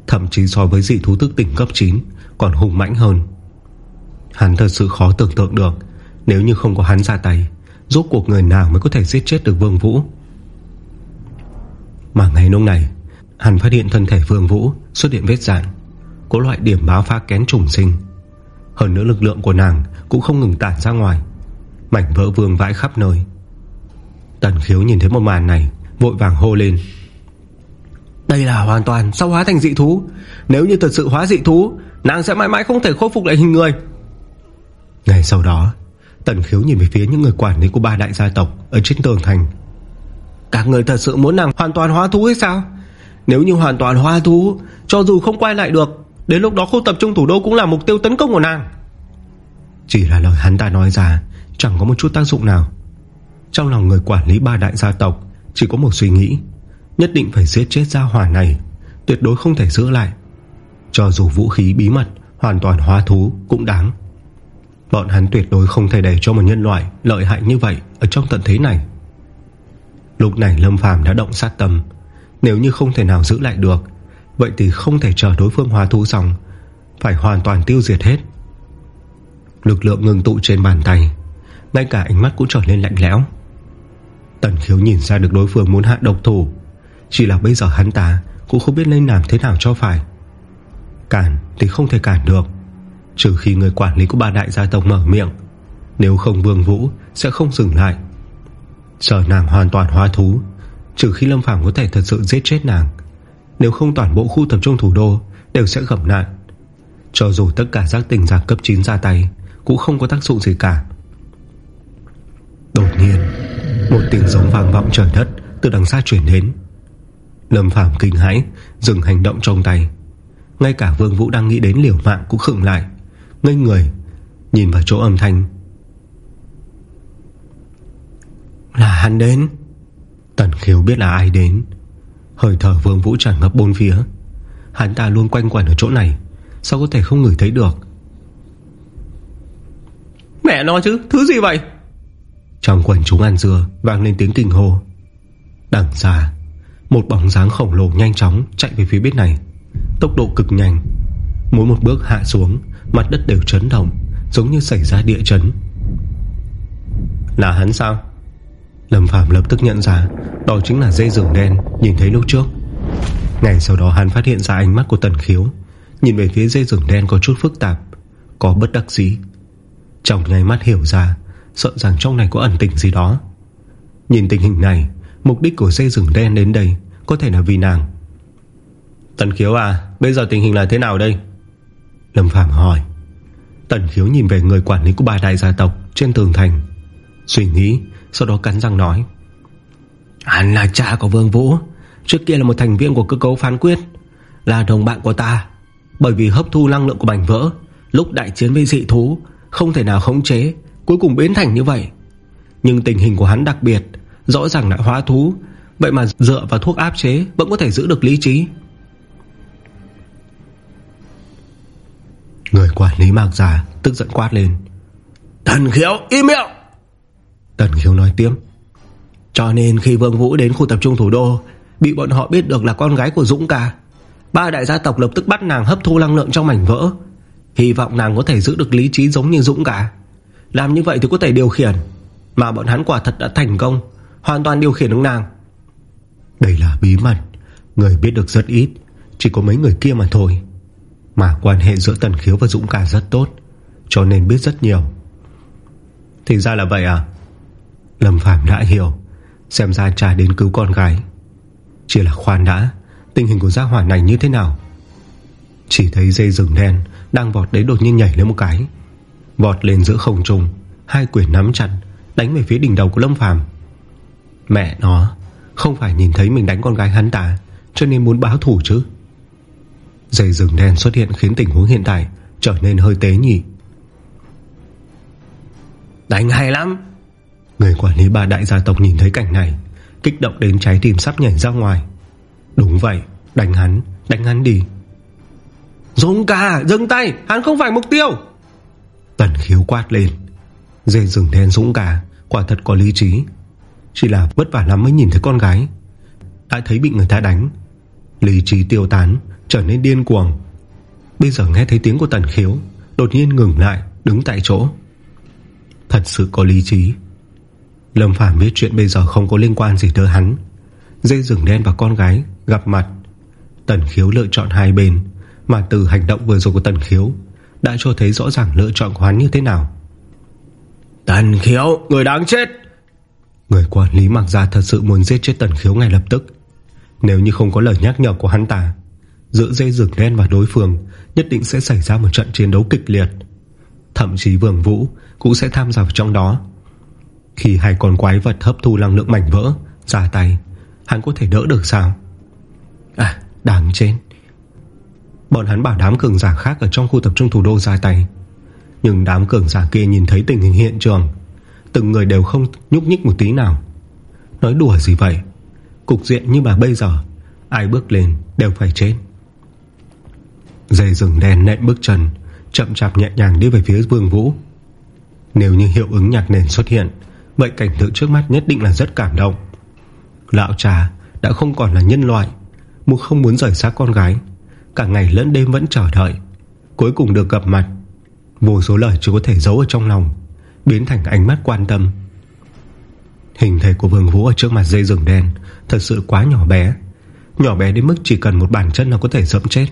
Thậm chí so với dị thú tức tỉnh cấp 9 Còn hùng mãnh hơn. Hắn thật sự khó tưởng tượng được, Nếu như không có hắn ra tay, Rốt cuộc người nào mới có thể giết chết được Vương Vũ? Mà ngày lúc này Hắn phát hiện thân thể Vương Vũ Xuất hiện vết dạn, Có loại điểm báo pha kén trùng sinh. Hơn nữa lực lượng của nàng Cũng không ngừng tản ra ngoài, Mảnh vỡ vương vãi khắp nơi. Tần khiếu nhìn thấy một màn này, Vội vàng hô lên. Đây là hoàn toàn sau hóa thành dị thú. Nếu như thật sự hóa dị thú, Nàng sẽ mãi mãi không thể khôi phục lại hình người. Ngày sau đó, Tần khiếu nhìn về phía những người quản lý của ba đại gia tộc Ở trên tường thành. Các người thật sự muốn nàng hoàn toàn hóa thú hay sao? Nếu như hoàn toàn hoa thú Cho dù không quay lại được, Đến lúc đó khu tập trung thủ đô cũng là mục tiêu tấn công của nàng. Chỉ là lời hắn ta nói ra, Chẳng có một chút tác dụng nào. Trong lòng người quản lý ba đại gia tộc, Chỉ có một suy nghĩ, Nhất định phải giết chết gia hỏa này, Tuyệt đối không thể giữ lại. Cho dù vũ khí bí mật, Hoàn toàn hóa thú cũng đáng. Bọn hắn tuyệt đối không thể để cho một nhân loại Lợi hại như vậy ở trong tận thế này. Lúc này Lâm Phàm đã động sát tâm nếu như không thể nào giữ lại được, Vậy thì không thể chờ đối phương hóa thú xong, Phải hoàn toàn tiêu diệt hết. Lực lượng ngừng tụ trên bàn tay, Ngay cả ánh mắt cũng trở nên lạnh lẽo. Tần khiếu nhìn ra được đối phương muốn hạ độc thủ, Chỉ là bây giờ hắn ta Cũng không biết nên làm thế nào cho phải. Cản thì không thể cản được, Trừ khi người quản lý của ba đại gia tộc mở miệng, Nếu không vương vũ Sẽ không dừng lại. Chờ nàng hoàn toàn hóa thú Trừ khi Lâm Phàm có thể thật sự giết chết nàng, Nếu không toàn bộ khu tập trung thủ đô Đều sẽ gặp nạn. Cho dù tất cả giác tình giả cấp 9 ra tay, Cũng không có tác dụng gì cả. Đột nhiên, Một tiếng giống vang vọng trời đất Từ đằng xa chuyển đến. Lâm Phàm kinh hãi, Dừng hành động trong tay. Ngay cả Vương Vũ đang nghĩ đến liều mạng cũng khựng lại, Ngây người, Nhìn vào chỗ âm thanh. Là hắn đến. Tần khiếu biết là ai đến. Hơi thở vương vũ tràn ngập bốn phía. Hắn ta luôn quanh quẩn ở chỗ này Sao có thể không ngửi thấy được? Mẹ nói chứ Thứ gì vậy? Trong quần chúng ăn dưa Vang lên tiếng kinh hô. Đằng xa Một bóng dáng khổng lồ nhanh chóng Chạy về phía bên này. Tốc độ cực nhanh. Mỗi một bước hạ xuống Mặt đất đều chấn động Giống như xảy ra địa chấn. Là hắn sao Lâm Phạm lập tức nhận ra, Đó chính là dây rừng đen, nhìn thấy lúc trước. Ngày sau đó hắn phát hiện ra ánh mắt của Tần Khiếu, Nhìn về phía dây rừng đen có chút phức tạp, Có bất đắc dĩ. Trong ngay mắt hiểu ra, Sợ rằng trong này có ẩn tình gì đó. Nhìn tình hình này, Mục đích của dây rừng đen đến đây Có thể là vì nàng. Tần Khiếu à Bây giờ tình hình là thế nào đây? Lâm Phạm hỏi. Tần Khiếu nhìn về người quản lý của ba đại gia tộc Trên tường thành, Suy nghĩ sau đó cắn răng nói Hắn là cha của Vương Vũ. Trước kia là một thành viên của cơ cấu phán quyết, Là đồng bạn của ta. Bởi vì hấp thu năng lượng của mảnh vỡ, Lúc đại chiến với dị thú, Không thể nào khống chế, Cuối cùng biến thành như vậy. Nhưng tình hình của hắn đặc biệt, Rõ ràng đã hóa thú. Vậy mà dựa vào thuốc áp chế Vẫn có thể giữ được lý trí. Người quản lý mạc giả Tức giận quát lên, thần khiếu, im miệng! Tần khiếu nói tiếp. Cho nên khi Vương Vũ đến khu tập trung thủ đô Bị bọn họ biết được là con gái của Dũng Cả, Ba đại gia tộc lập tức bắt nàng hấp thu năng lượng trong mảnh vỡ. Hy vọng nàng có thể giữ được lý trí giống như Dũng cả Làm như vậy thì có thể điều khiển Mà bọn hắn quả thật đã thành công Hoàn toàn điều khiển được nàng. Đây là bí mật Người biết được rất ít Chỉ có mấy người kia mà thôi. Mà quan hệ giữa Tần Khiếu và Dũng cả rất tốt Cho nên biết rất nhiều. Thì ra là vậy à? Lâm Phạm đã hiểu, Xem ra cha đến cứu con gái. Chỉ là khoan đã, Tình hình của gia hỏa này như thế nào? Chỉ thấy dây rừng đen Đang vọt đấy đột nhiên nhảy lên một cái. Vọt lên giữa không trung, Hai quyển nắm chặt, Đánh về phía đỉnh đầu của Lâm Phàm. Mẹ nó, Không phải nhìn thấy mình đánh con gái hắn ta, Cho nên muốn báo thủ chứ? Dây rừng đen xuất hiện khiến tình huống hiện tại Trở nên hơi tế nhị. Đánh hay lắm. Người quản lý ba đại gia tộc nhìn thấy cảnh này, Kích động đến trái tim sắp nhảy ra ngoài. Đúng vậy, Đánh hắn Đánh hắn đi. Dũng ca, Dừng tay, Hắn không phải mục tiêu. Tần khiếu quát lên. Dê rừng đen Dũng ca, Quả thật có lý trí. Chỉ là vất vả lắm mới nhìn thấy con gái. Đã thấy bị người ta đánh. Lý trí tiêu tán, Trở nên điên cuồng. Bây giờ nghe thấy tiếng của tần khiếu, Đột nhiên ngừng lại, Đứng tại chỗ. Thật sự có lý trí. Lâm Phàm biết chuyện bây giờ không có liên quan gì tới hắn. Dây rừng đen và con gái Gặp mặt. Tần khiếu lựa chọn hai bên Mà từ hành động vừa rồi của tần khiếu Đã cho thấy rõ ràng lựa chọn của hắn như thế nào. Tần khiếu Người đáng chết! Người quản lý mặc ra thật sự muốn giết chết tần khiếu ngay lập tức. Nếu như không có lời nhắc nhở của hắn ta Giữa dây rừng đen và đối phương Nhất định sẽ xảy ra một trận chiến đấu kịch liệt. Thậm chí Vương Vũ Cũng sẽ tham gia vào trong đó khi hai con quái vật hấp thu năng lượng mảnh vỡ, Ra tay, Hắn có thể đỡ được sao? À đáng chết. Bọn hắn bảo đám cường giả khác Ở trong khu tập trung thủ đô ra tay. Nhưng đám cường giả kia nhìn thấy tình hình hiện trường, Từng người đều không nhúc nhích một tí nào. Nói đùa gì vậy? Cục diện như mà bây giờ, Ai bước lên đều phải chết. Dây rừng đen nện bước chân, Chậm chạp nhẹ nhàng đi về phía Vương Vũ. Nếu như hiệu ứng nhạc nền xuất hiện Vậy cảnh tượng trước mắt nhất định là rất cảm động. Lão trà đã không còn là nhân loại, Muốn không muốn rời xa con gái. Cả ngày lẫn đêm vẫn chờ đợi, Cuối cùng được gặp mặt. Vô số lời chỉ có thể giấu ở trong lòng, Biến thành ánh mắt quan tâm. Hình thể của Vương Vũ ở trước mặt dây rừng đen Thật sự quá nhỏ bé. Nhỏ bé đến mức chỉ cần một bàn chân là có thể dẫm chết.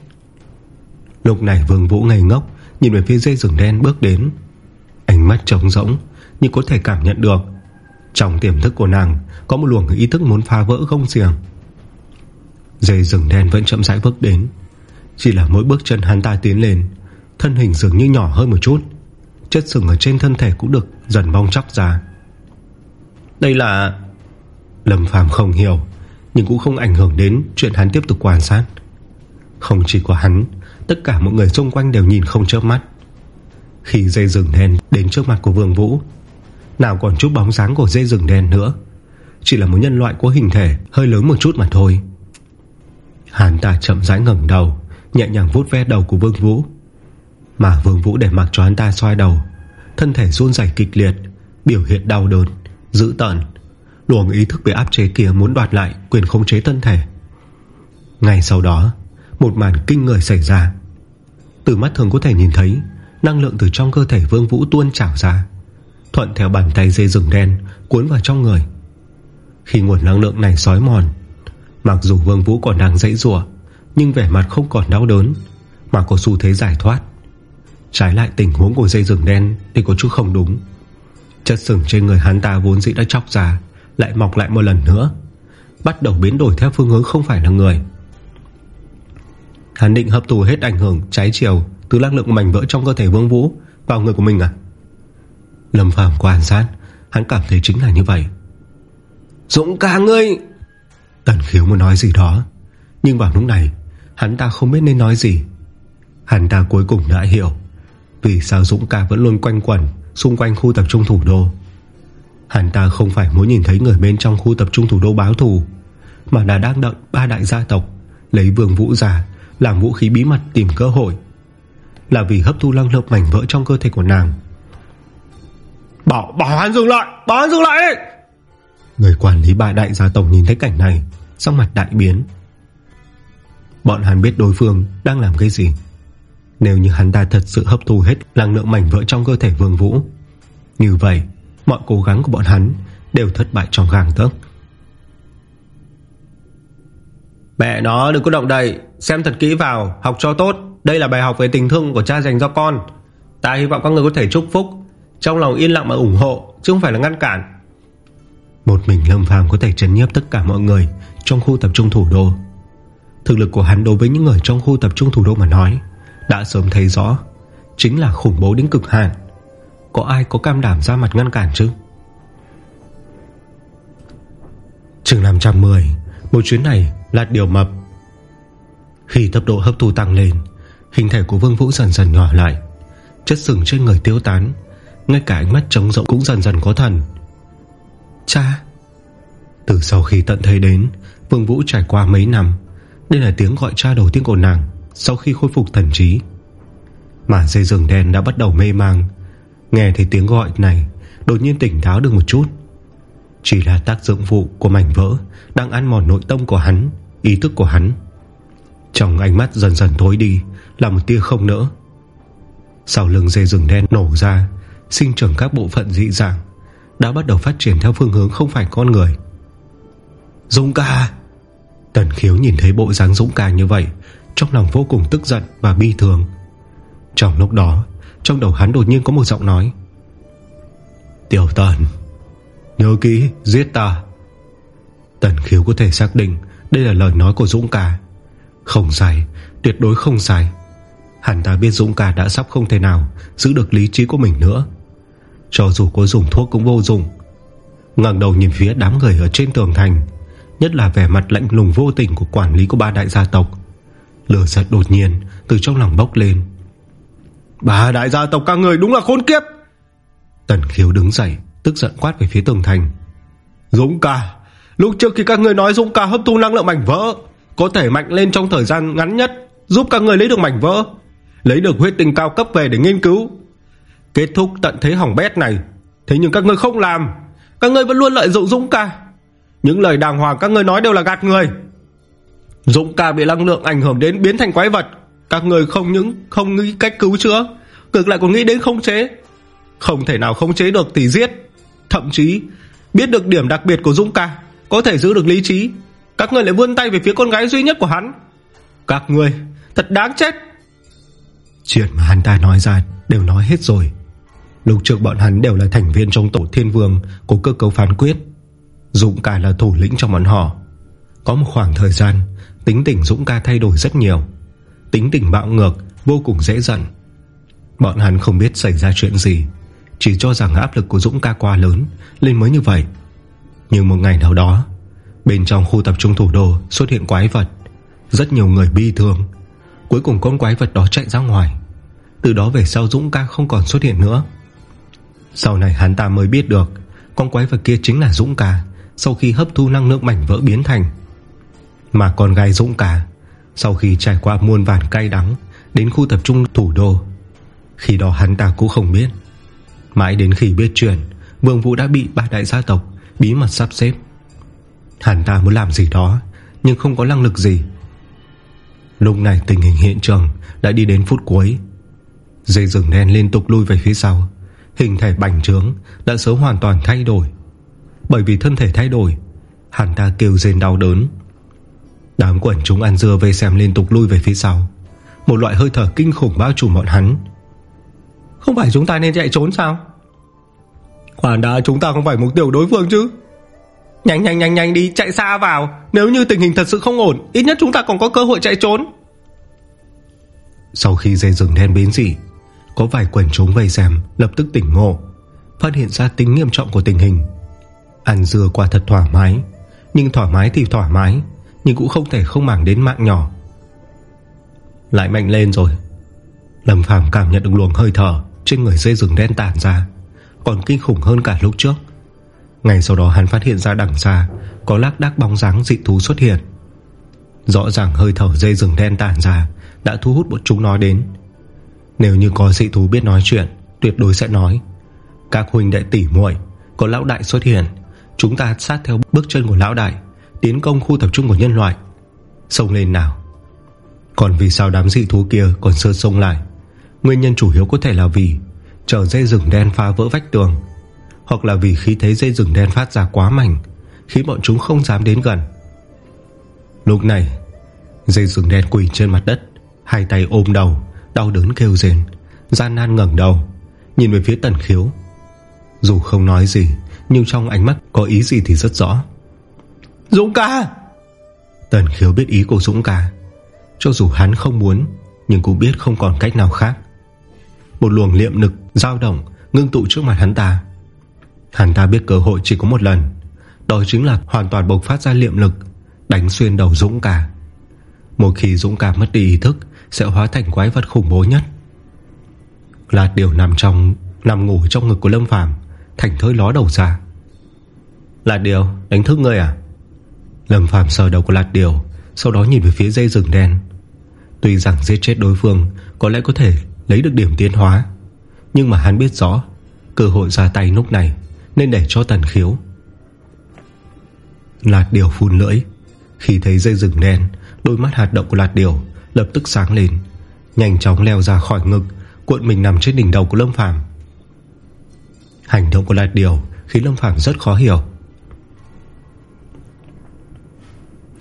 Lúc này Vương Vũ ngây ngốc, Nhìn về phía dây rừng đen bước đến. Ánh mắt trống rỗng nhưng có thể cảm nhận được, Trong tiềm thức của nàng, Có một luồng ý thức muốn phá vỡ không xiềng. Dây rừng đen vẫn chậm rãi bước đến. Chỉ là mỗi bước chân hắn ta tiến lên, Thân hình dường như nhỏ hơn một chút. Chất sừng ở trên thân thể cũng được Dần bong chóc ra. Đây là Lâm Phàm không hiểu, Nhưng cũng không ảnh hưởng đến chuyện hắn tiếp tục quan sát. Không chỉ có hắn, Tất cả mọi người xung quanh đều nhìn không chớp mắt. Khi dây rừng đen Đến trước mặt của Vương Vũ nào còn chút bóng dáng của dây rừng đen nữa. Chỉ là một nhân loại có hình thể, Hơi lớn một chút mà thôi. Hàn ta chậm rãi ngẩng đầu, Nhẹ nhàng vuốt ve đầu của Vương Vũ. Mà Vương Vũ để mặc cho hắn ta xoay đầu, Thân thể run rẩy kịch liệt, Biểu hiện đau đớn, Dữ tợn. Luồng ý thức bị áp chế kia muốn đoạt lại Quyền khống chế thân thể. Ngay sau đó, Một màn kinh người xảy ra. Từ mắt thường có thể nhìn thấy, Năng lượng từ trong cơ thể Vương Vũ tuôn trào ra. Thuận theo bàn tay dây rừng đen Cuốn vào trong người. Khi nguồn năng lượng này sói mòn, Mặc dù Vương Vũ còn đang dãy rùa Nhưng vẻ mặt không còn đau đớn Mà có xu thế giải thoát. Trái lại tình huống của dây rừng đen Thì có chút không đúng. Chất sừng trên người hắn ta vốn dĩ đã chóc ra, Lại mọc lại một lần nữa, Bắt đầu biến đổi theo phương hướng không phải là người. Hắn định hấp thụ hết ảnh hưởng trái chiều Từ năng lượng mảnh vỡ trong cơ thể Vương Vũ Vào người của mình à? Lâm Phàm quan sát, Hắn cảm thấy chính là như vậy. Dũng ca ngươi! Tần khiếu muốn nói gì đó, Nhưng vào lúc này, Hắn ta không biết nên nói gì. Hắn ta cuối cùng đã hiểu Vì sao Dũng ca vẫn luôn quanh quẩn Xung quanh khu tập trung thủ đô. Hắn ta không phải muốn nhìn thấy người bên trong khu tập trung thủ đô báo thù, Mà là đang đợi ba đại gia tộc, Lấy vương vũ giả Làm vũ khí bí mật tìm cơ hội. Là vì hấp thu năng lượng mảnh vỡ trong cơ thể của nàng Bảo, bảo hắn dừng lại Bảo hắn dừng lại. Ấy. Người quản lý ba đại gia tổng nhìn thấy cảnh này Xong mặt đại biến. Bọn hắn biết đối phương đang làm cái gì. Nếu như hắn ta thật sự hấp thu hết Năng lượng mảnh vỡ trong cơ thể vương vũ Như vậy Mọi cố gắng của bọn hắn Đều thất bại trong gàng tấc. Mẹ nó đừng có động đậy Xem thật kỹ vào Học cho tốt. Đây là bài học về tình thương của cha dành cho con. Ta hy vọng các người có thể chúc phúc. Trong lòng yên lặng mà ủng hộ, Chứ không phải là ngăn cản. Một mình Lâm Phàm có thể chấn nhiếp tất cả mọi người Trong khu tập trung thủ đô. Thực lực của hắn đối với những người trong khu tập trung thủ đô mà nói, Đã sớm thấy rõ, Chính là khủng bố đến cực hạn. Có ai có cam đảm ra mặt ngăn cản chứ? Trường 510 Một chuyến này là điều mập. Khi tốc độ hấp thu tăng lên, Hình thể của Vương Vũ dần dần nhỏ lại, Chất sừng trên người tiêu tán ngay cả ánh mắt trống rộng cũng dần dần có thần. Cha! Từ sau khi tận thấy đến, Vương Vũ trải qua mấy năm, Đây là tiếng gọi cha đầu tiên của nàng Sau khi khôi phục thần trí. Mà dây rừng đen đã bắt đầu mê mang. Nghe thấy tiếng gọi này, Đột nhiên tỉnh táo được một chút. Chỉ là tác dụng vụ của mảnh vỡ Đang ăn mòn nội tâm của hắn, Ý thức của hắn. Trong ánh mắt dần dần tối đi, Là một tia không nỡ. Sau lưng dây rừng đen nổ ra Sinh trưởng các bộ phận dị dạng Đã bắt đầu phát triển theo phương hướng không phải con người. Dũng ca! Tần khiếu nhìn thấy bộ dáng Dũng ca như vậy, Trong lòng vô cùng tức giận và bi thường Trong lúc đó, Trong đầu hắn đột nhiên có một giọng nói. Tiểu tần, Nhớ kỹ, giết ta. Tần khiếu có thể xác định Đây là lời nói của Dũng ca. Không sai, Tuyệt đối không sai. Hắn ta biết Dũng ca đã sắp không thể nào Giữ được lý trí của mình nữa. Cho dù có dùng thuốc cũng vô dụng. Ngẩng đầu nhìn phía đám người ở trên tường thành Nhất là vẻ mặt lạnh lùng vô tình Của quản lý của ba đại gia tộc. Lửa giật đột nhiên từ trong lòng bốc lên. Ba đại gia tộc các người đúng là khốn kiếp! Tần khiếu đứng dậy Tức giận quát về phía tường thành. Dũng ca Lúc trước khi các người nói Dũng ca hấp thu năng lượng mảnh vỡ Có thể mạnh lên trong thời gian ngắn nhất Giúp các người lấy được mảnh vỡ Lấy được huyết tinh cao cấp về để nghiên cứu Kết thúc tận thế hỏng bét này. Thế nhưng các ngươi không làm. Các ngươi vẫn luôn lợi dụng Dũng ca. Những lời đàng hoàng các ngươi nói đều là gạt người. Dũng ca bị năng lượng ảnh hưởng đến biến thành quái vật. Các người không những không nghĩ cách cứu chữa, Ngược lại còn nghĩ đến không chế. Không thể nào không chế được thì giết. Thậm chí, biết được điểm đặc biệt của Dũng ca, Có thể giữ được lý trí. Các người lại vươn tay về phía con gái duy nhất của hắn. Các người thật đáng chết. Chuyện mà hắn ta nói ra Đều nói hết rồi. Lúc trước bọn hắn đều là thành viên trong tổ thiên vương Của cơ cấu phán quyết Dũng ca là thủ lĩnh trong bọn họ. Có một khoảng thời gian, Tính tình Dũng ca thay đổi rất nhiều, Tính tình bạo ngược, Vô cùng dễ giận. Bọn hắn không biết xảy ra chuyện gì, Chỉ cho rằng áp lực của Dũng ca quá lớn, Lên mới như vậy. Nhưng một ngày nào đó, Bên trong khu tập trung thủ đô xuất hiện quái vật, Rất nhiều người bi thương. Cuối cùng con quái vật đó chạy ra ngoài. Từ đó về sau Dũng ca không còn xuất hiện nữa. Sau này hắn ta mới biết được, Con quái vật kia chính là Dũng ca, Sau khi hấp thu năng lượng mảnh vỡ biến thành. Mà con gái Dũng ca, Sau khi trải qua muôn vàn cay đắng, Đến khu tập trung thủ đô, Khi đó hắn ta cũng không biết. Mãi đến khi biết chuyện, Vương Vũ đã bị ba đại gia tộc Bí mật sắp xếp. Hắn ta muốn làm gì đó, Nhưng không có năng lực gì. Lúc này tình hình hiện trường Đã đi đến phút cuối. Dây rừng đen liên tục lui về phía sau. Hình thể bành trướng, Đã sớm hoàn toàn thay đổi. Bởi vì thân thể thay đổi, Hắn ta kêu rên đau đớn. Đám quần chúng ăn dưa về xem liên tục lui về phía sau. Một loại hơi thở kinh khủng bao trùm bọn hắn. Không phải chúng ta nên chạy trốn sao? Khoản đã, chúng ta không phải mục tiêu đối phương chứ. Nhanh nhanh nhanh nhanh đi, chạy xa vào. Nếu như tình hình thật sự không ổn, Ít nhất chúng ta còn có cơ hội chạy trốn. Sau khi dây rừng đen biến dị có vài quần chúng vây xem, Lập tức tỉnh ngộ, Phát hiện ra tính nghiêm trọng của tình hình. Ăn dưa qua thật thoải mái, Nhưng thoải mái thì thoải mái, Nhưng cũng không thể không màng đến mạng nhỏ. Lại mạnh lên rồi. Lâm Phàm cảm nhận được luồng hơi thở Trên người dây rừng đen tản ra, Còn kinh khủng hơn cả lúc trước. Ngày sau đó hắn phát hiện ra đằng xa Có lác đác bóng dáng dị thú xuất hiện. Rõ ràng hơi thở dây rừng đen tản ra Đã thu hút bọn chúng nói đến nếu như có dị thú biết nói chuyện, Tuyệt đối sẽ nói. Các huynh đệ tỉ muội, Có lão đại xuất hiện, Chúng ta sát theo bước chân của lão đại, Tiến công khu tập trung của nhân loại. Xông lên nào. Còn vì sao đám dị thú kia còn sơ sông lại? Nguyên nhân chủ yếu có thể là vì Chở dây rừng đen phá vỡ vách tường, hoặc là vì khí thế dây rừng đen phát ra quá mạnh, Khiến bọn chúng không dám đến gần. Lúc này, Dây rừng đen quỳ trên mặt đất, Hai tay ôm đầu. Đau đớn kêu rền Gian nan ngẩn đầu Nhìn về phía tần khiếu. Dù không nói gì Nhưng trong ánh mắt có ý gì thì rất rõ. Dũng ca! Tần khiếu biết ý của Dũng ca. Cho dù hắn không muốn Nhưng cũng biết không còn cách nào khác. Một luồng liệm nực dao động Ngưng tụ trước mặt hắn ta. Hắn ta biết cơ hội chỉ có một lần. Đó chính là hoàn toàn bộc phát ra liệm lực Đánh xuyên đầu Dũng cả Một khi Dũng cả mất đi ý thức sẽ hóa thành quái vật khủng bố nhất. Lạt điều nằm trong, Nằm ngủ trong ngực của Lâm Phàm, Thành thơi ló đầu ra. Lạt điều, đánh thức ngươi à? Lâm Phàm sờ đầu của Lạt điều, Sau đó nhìn về phía dây rừng đen. Tuy rằng giết chết đối phương, Có lẽ có thể lấy được điểm tiến hóa, Nhưng mà hắn biết rõ, Cơ hội ra tay lúc này nên để cho tần khiếu. Lạt điều phun lưỡi, Khi thấy dây rừng đen, Đôi mắt hạt động của lạt điều Lập tức sáng lên, Nhanh chóng leo ra khỏi ngực, Cuộn mình nằm trên đỉnh đầu của Lâm Phàm. Hành động của lạt điều Khiến Lâm Phàm rất khó hiểu.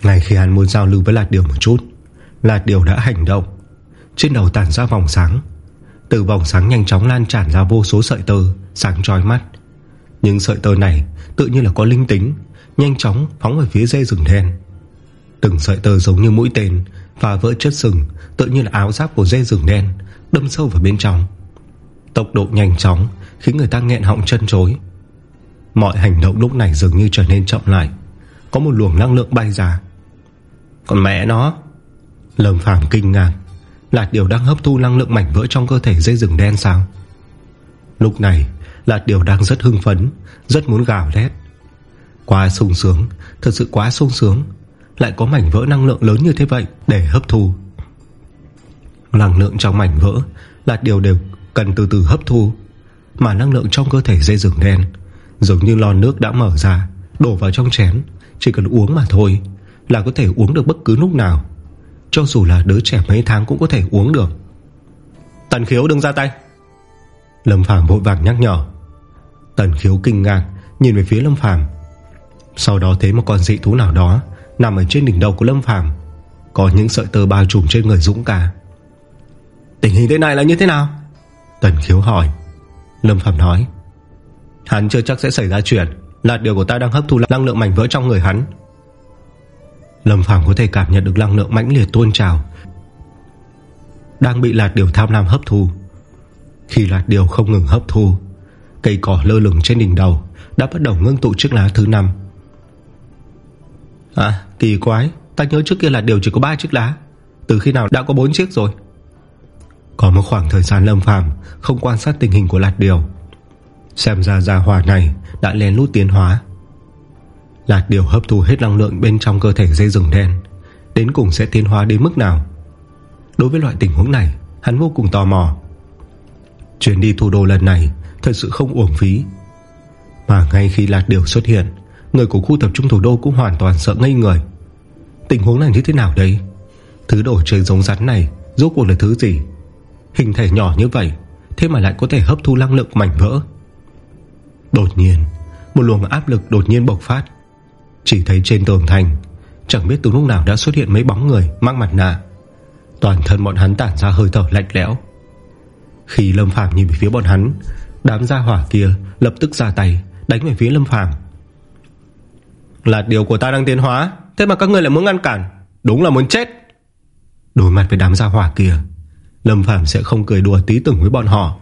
Ngay khi hắn muốn giao lưu với lạt điều một chút Lạt điều đã hành động. Trên đầu tản ra vòng sáng. Từ vòng sáng nhanh chóng lan tràn ra vô số sợi tơ, Sáng trói mắt. Nhưng sợi tơ này tự nhiên là có linh tính, Nhanh chóng phóng về phía dây rừng đen. Từng sợi tơ giống như mũi tên và vỡ chất sừng Tự như là áo giáp của dây rừng đen, Đâm sâu vào bên trong. Tốc độ nhanh chóng Khiến người ta nghẹn họng chân chối. Mọi hành động lúc này dường như trở nên chậm lại, Có một luồng năng lượng bay ra. Còn mẹ nó! Lâm Phàm kinh ngạc. Lạt điều đang hấp thu năng lượng mảnh vỡ trong cơ thể dây rừng đen sao? Lúc này là điều đang rất hưng phấn, Rất muốn gào lét Quá sung sướng, Thật sự quá sung sướng. Lại có mảnh vỡ năng lượng lớn như thế vậy Để hấp thu. Năng lượng trong mảnh vỡ Là điều đều cần từ từ hấp thu, Mà năng lượng trong cơ thể dây rừng đen, Giống như lon nước đã mở ra, Đổ vào trong chén, Chỉ cần uống mà thôi Là có thể uống được bất cứ lúc nào. Cho dù là đứa trẻ mấy tháng cũng có thể uống được. Tần khiếu đừng ra tay. Lâm Phàm vội vàng nhắc nhở. Tần khiếu kinh ngạc Nhìn về phía Lâm Phàm. Sau đó thấy một con dị thú nào đó Nằm ở trên đỉnh đầu của Lâm Phàm, Có những sợi tơ bao trùm trên người Dũng cả Tình hình thế này là như thế nào? Tần khiếu hỏi. Lâm Phàm nói. Hắn chưa chắc sẽ xảy ra chuyện, Là điều của ta đang hấp thu năng lượng mảnh vỡ trong người hắn. Lâm Phàm có thể cảm nhận được năng lượng mãnh liệt tuôn trào, Đang bị lạt điều tham lam hấp thu. Khi lạt điều không ngừng hấp thu, Cây cỏ lơ lửng trên đỉnh đầu Đã bắt đầu ngưng tụ chiếc lá thứ 5 À kỳ quái. Ta nhớ trước kia là điều chỉ có 3 chiếc lá. Từ khi nào đã có 4 chiếc rồi? Có một khoảng thời gian lâm phàm, Không quan sát tình hình của lạt điều. Xem ra gia hỏa này Đã lén lút tiến hóa. Lạt điều hấp thu hết năng lượng Bên trong cơ thể dây rừng đen, Đến cùng sẽ tiến hóa đến mức nào? Đối với loại tình huống này, Hắn vô cùng tò mò. Chuyến đi thủ đô lần này Thật sự không uổng phí. Mà ngay khi lạt điều xuất hiện Người của khu tập trung thủ đô cũng hoàn toàn sợ ngây người. Tình huống này như thế nào đấy? Thứ đồ chơi giống rắn này Rốt cuộc là thứ gì? Hình thể nhỏ như vậy, Thế mà lại có thể hấp thu năng lượng mảnh vỡ. Đột nhiên, Một luồng áp lực đột nhiên bộc phát. Chỉ thấy trên tường thành, Chẳng biết từ lúc nào đã xuất hiện mấy bóng người Mang mặt nạ. Toàn thân bọn hắn tản ra hơi thở lạnh lẽo. Khi Lâm Phàm nhìn về phía bọn hắn, Đám gia hỏa kia lập tức ra tay, Đánh về phía Lâm Phàm. Là điều của ta đang tiến hóa. Thế mà các người lại muốn ngăn cản. Đúng là muốn chết. Đối mặt với đám gia hỏa kia, Lâm Phàm sẽ không cười đùa tí tưởng với bọn họ.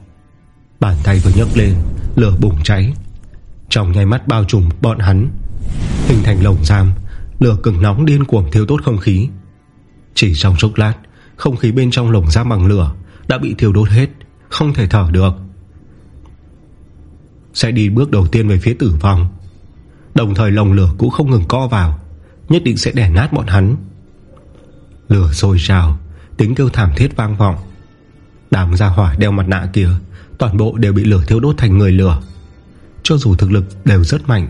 Bàn tay vừa nhấc lên, Lửa bùng cháy. Trong nháy mắt bao trùm bọn hắn, Hình thành lồng giam, Lửa cực nóng điên cuồng thiêu tốt không khí. Chỉ trong chốc lát, Không khí bên trong lồng giam bằng lửa Đã bị thiêu đốt hết, Không thể thở được. Sẽ đi bước đầu tiên về phía tử vong. Đồng thời lồng lửa cũng không ngừng co vào, Nhất định sẽ đẻ nát bọn hắn. Lửa sôi trào Tiếng kêu thảm thiết vang vọng. Đám gia hỏa đeo mặt nạ kia, Toàn bộ đều bị lửa thiêu đốt thành người lửa. Cho dù thực lực đều rất mạnh,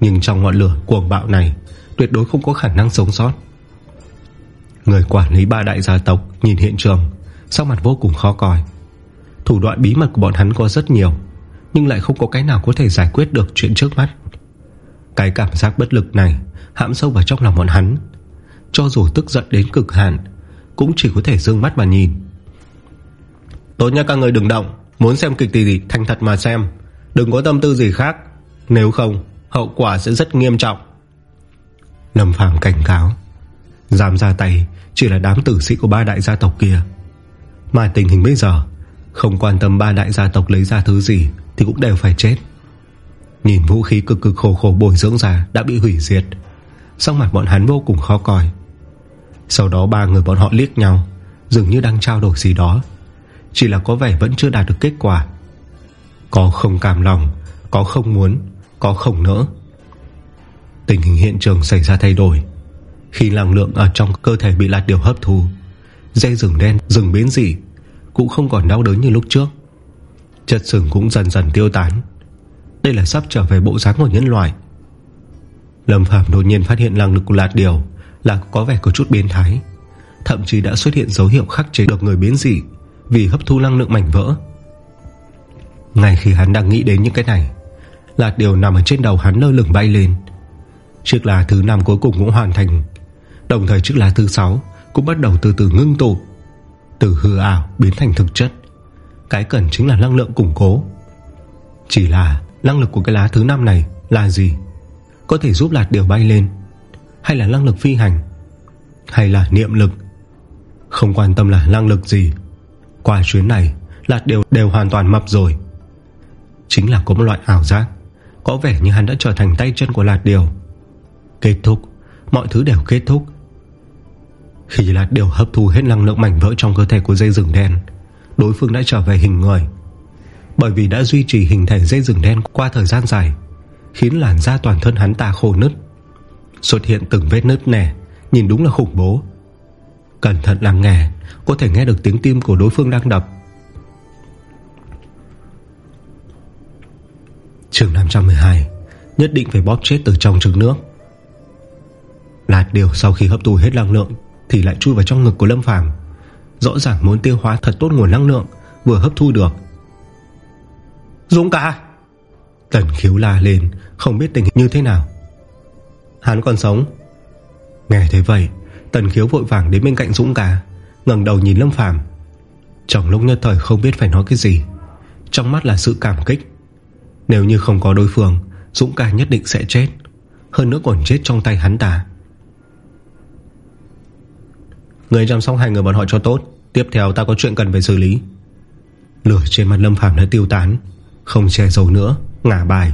Nhưng trong ngọn lửa cuồng bạo này, Tuyệt đối không có khả năng sống sót. Người quản lý ba đại gia tộc Nhìn hiện trường Sau mặt vô cùng khó coi. Thủ đoạn bí mật của bọn hắn có rất nhiều, Nhưng lại không có cái nào có thể giải quyết được chuyện trước mắt. Cái cảm giác bất lực này Hãm sâu vào trong lòng bọn hắn. Cho dù tức giận đến cực hạn, Cũng chỉ có thể dương mắt mà nhìn. Tốt nhất các người đừng động, Muốn xem kịch gì thành thật mà xem. Đừng có tâm tư gì khác, Nếu không, hậu quả sẽ rất nghiêm trọng. Lâm Phàm cảnh cáo. Dám ra tay Chỉ là đám tử sĩ của ba đại gia tộc kia. Mà tình hình bây giờ, Không quan tâm ba đại gia tộc lấy ra thứ gì Thì cũng đều phải chết. Nhìn vũ khí cực cực khổ khổ bồi dưỡng ra Đã bị hủy diệt. Sắc mặt bọn hắn vô cùng khó coi. Sau đó ba người bọn họ liếc nhau, Dường như đang trao đổi gì đó. Chỉ là có vẻ vẫn chưa đạt được kết quả. Có không cam lòng, Có không muốn, Có không nỡ. Tình hình hiện trường xảy ra thay đổi. Khi năng lượng ở trong cơ thể bị lạt điều hấp thu, Dây rừng đen, rừng biến dị Cũng không còn đau đớn như lúc trước. Chất sừng cũng dần dần tiêu tán. Đây là sắp trở về bộ dáng của nhân loại. Lâm Phạm đột nhiên phát hiện năng lực của lạt điều Là có vẻ có chút biến thái, Thậm chí đã xuất hiện dấu hiệu khắc chế được người biến dị Vì hấp thu năng lượng mảnh vỡ. Ngay khi hắn đang nghĩ đến những cái này Lạt điều nằm ở trên đầu hắn lơ lửng bay lên. Chiếc lá thứ 5 cuối cùng cũng hoàn thành, Đồng thời chiếc lá thứ 6 Cũng bắt đầu từ từ ngưng tụ, Từ hư ảo biến thành thực chất. Cái cần chính là năng lượng củng cố. Chỉ là Năng lực của cái lá thứ 5 này là gì? Có thể giúp lạt điều bay lên, Hay là năng lực phi hành, Hay là niệm lực? Không quan tâm là năng lực gì. Qua chuyến này, Lạt đều đều hoàn toàn mập rồi. Chính là có một loại ảo giác, Có vẻ như hắn đã trở thành tay chân của lạt điều. Kết thúc, Mọi thứ đều kết thúc. Khi lạt điều hấp thu hết năng lượng mảnh vỡ Trong cơ thể của dây rừng đen, Đối phương đã trở về hình người. Bởi vì đã duy trì hình thể dây rừng đen Qua thời gian dài, Khiến làn da toàn thân hắn ta khô nứt. Xuất hiện từng vết nứt nẻ, Nhìn đúng là khủng bố. Cẩn thận lắng nghe, Có thể nghe được tiếng tim của đối phương đang đập. Trường 512 Nhất định phải bóp chết từ trong trứng nước. Lạt điều sau khi hấp thu hết năng lượng Thì lại chui vào trong ngực của Lâm Phàm. Rõ ràng muốn tiêu hóa thật tốt nguồn năng lượng Vừa hấp thu được Dũng ca Tần khiếu la lên, Không biết tình hình như thế nào. Hắn còn sống. Nghe thấy vậy, Tần khiếu vội vàng đến bên cạnh Dũng ca ngẩng đầu nhìn Lâm Phàm. Trong lúc nhất thời không biết phải nói cái gì, Trong mắt là sự cảm kích. Nếu như không có đối phương, Dũng ca nhất định sẽ chết. Hơn nữa còn chết trong tay hắn ta. Người chăm sóc hai người bọn họ cho tốt, Tiếp theo ta có chuyện cần phải xử lý. Lửa trên mặt Lâm Phàm đã tiêu tán. Không che giấu nữa, Ngả bài.